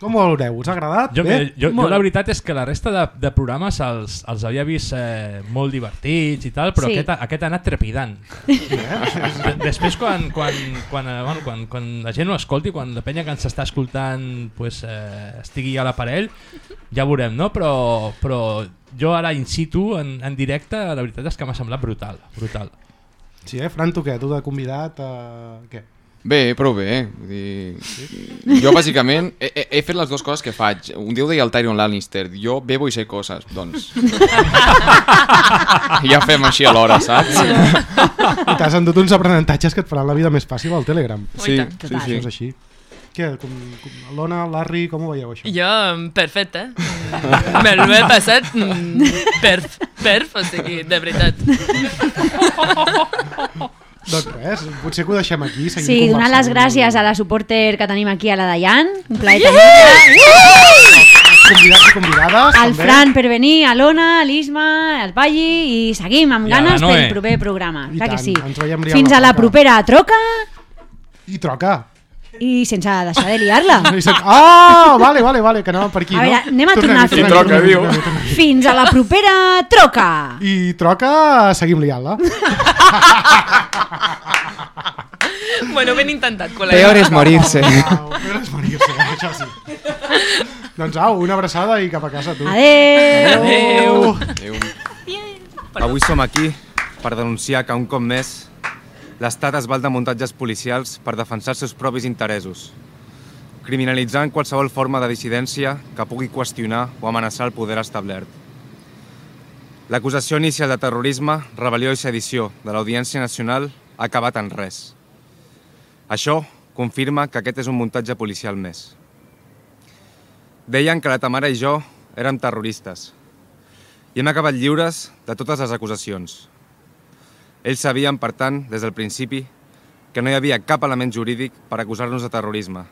Com ho veureu? Us ha agradat? Jo, Bé? jo, jo la veritat és que la resta de, de programes els, els havia vist eh, molt divertits i tal, però Sí. aquest, ha- aquest ha anat trepidant. De, després, quan, quan, quan, eh, bueno, quan, quan la gent ho escolti, quan la penya que ens està escoltant pues, eh, estigui a l'aparell, ja veurem, no? Però, però jo ara in situ, en, en directe, la veritat és que m'ha semblat brutal. brutal. Sí, eh? Fran, tu què? Tu de convidat? Uh... Què? Bé, prou bé. Vull dir... Jo, bàsicament, he, he- fet les dues coses que faig. Un dia ho deia el Tyrion Lannister, jo bebo i sé coses, doncs... [laughs] ja fem així alhora, saps? I t'has endut uns aprenentatges que et faran la vida més fàcil al Telegram. Sí, sí, sí. Això és així. Què? Com, com, Lona, Larry, com ho veieu, això? Jo, perfecte. Me l'ho he passat mm, perf, perf, o sigui, de veritat. [laughs] Doncs res, potser que ho deixem aquí. Sí, donar les gràcies a la supporter que tenim aquí, a la Dayan. Un plaer Yeah! tenir-la. Convidats i convidades. El també. Fran per venir, a l'Ona, l'Isma, el Palli i seguim amb I a ganes pel proper programa. I Clar que tant, sí. ens veiem liant Fins a la propera troca. I troca. i sense deixar de liar-la. [laughs] Ah, vale, vale, vale, que anàvem per aquí, A no? veure, anem a tornar a I troca, tornem-hi. Fins a la propera troca! I troca, seguim liant-la. [laughs] [laughs] Bueno, ben intentat, col·lega. Peor es morirse. Au, peor és morir-se, [laughs] això sí. doncs au, una abraçada i cap a casa, tu. Adéu! Adéu. Avui som aquí per denunciar que un cop més l'Estat es val de muntatges policials per defensar els seus propis interessos, criminalitzant qualsevol forma de dissidència que pugui qüestionar o amenaçar el poder establert. L'acusació inicial de terrorisme, rebel·lió i sedició de l'Audiència Nacional ha acabat en res. Això confirma que aquest és un muntatge policial més. Deien que la Tamara i jo érem terroristes, i hem acabat lliures de totes les acusacions. Ells sabien, per tant, des del principi, que no hi havia cap element jurídic per acusar-nos de terrorisme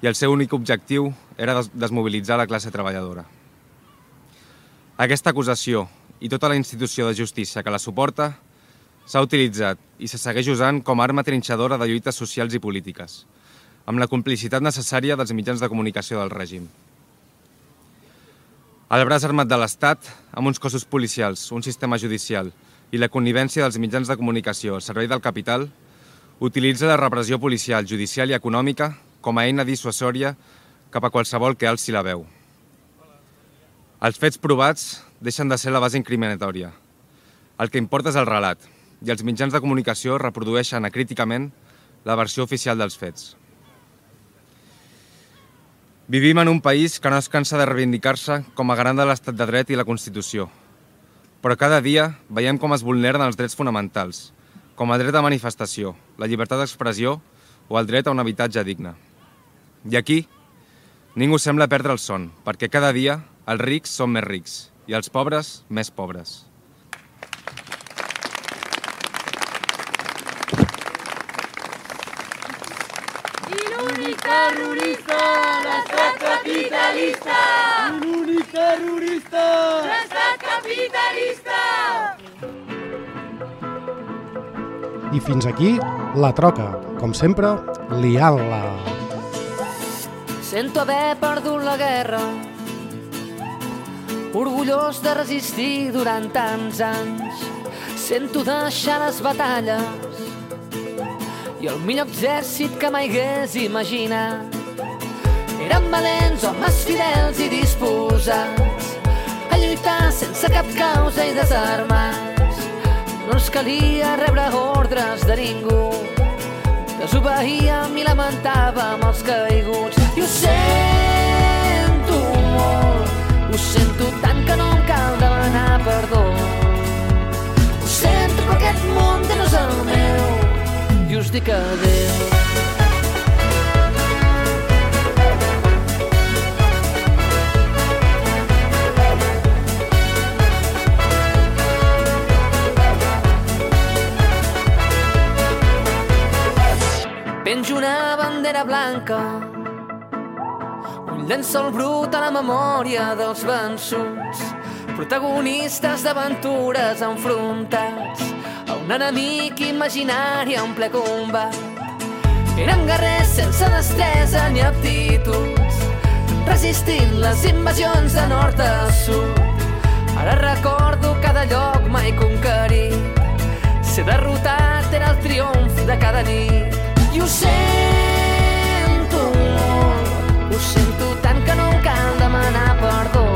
i el seu únic objectiu era des desmobilitzar la classe treballadora. Aquesta acusació i tota la institució de justícia que la suporta s'ha utilitzat i se segueix usant com a arma trinxadora de lluites socials i polítiques, amb la complicitat necessària dels mitjans de comunicació del règim. El braç armat de l'Estat, amb uns cossos policials, un sistema judicial i la connivència dels mitjans de comunicació al servei del capital, utilitza la repressió policial, judicial i econòmica com a eina dissuasòria cap a qualsevol que alci la veu. Els fets provats deixen de ser la base incriminatòria. El que importa és el relat, i els mitjans de comunicació reprodueixen acríticament la versió oficial dels fets. Vivim en un país que no es cansa de reivindicar-se com a garant de l'estat de dret i la Constitució. Però cada dia veiem com es vulneren els drets fonamentals, com el dret a manifestació, la llibertat d'expressió o el dret a un habitatge digne. I aquí, ningú sembla perdre el son, perquè cada dia els rics són més rics i els pobres més pobres. I l'únic terrorista, l'estat capitalista. L'únic terrorista, l'estat capitalista. I fins aquí la troca, com sempre, liant-la. Sento haver perdut la guerra Orgullós de resistir durant tants anys Sento deixar les batalles I el millor exèrcit que mai hagués imaginat Eren valents, homes fidels i disposats A lluitar sense cap causa i desarmats No ens calia rebre ordres de ningú Desobeíem i lamentàvem els caiguts. I ho sento molt, ho sento aquest món ja no és el meu i us dic adéu. Penjo una bandera blanca Un llençol brut a la memòria dels vençuts Protagonistes d'aventures enfrontats un enemic imaginari en ple combat. Érem guerrers sense destresa ni aptituds Resistint les invasions de nord a sud. Ara recordo cada lloc mai conquerit. Ser derrotat era el triomf de cada nit. I ho sento molt, ho sento tant que no em cal demanar perdó.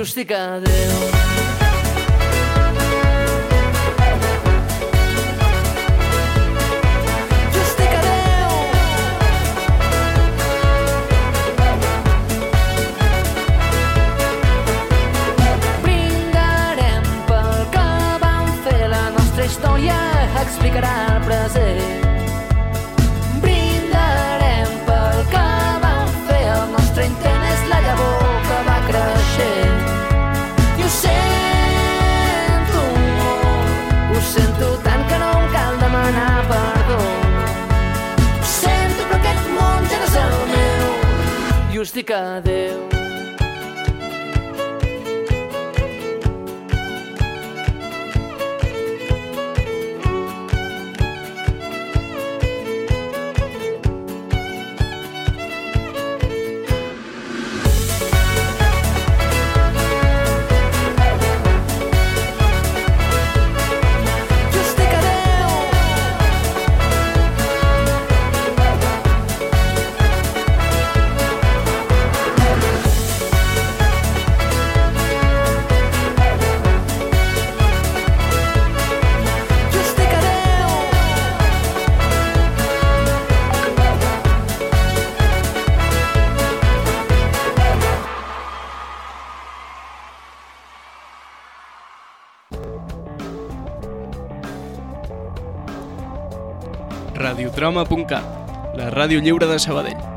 Us dic adéu. Brindarem pel que la nostra història explicarà el present. Meu i us dic adéu. radiotrama.cat, la ràdio lliure de Sabadell.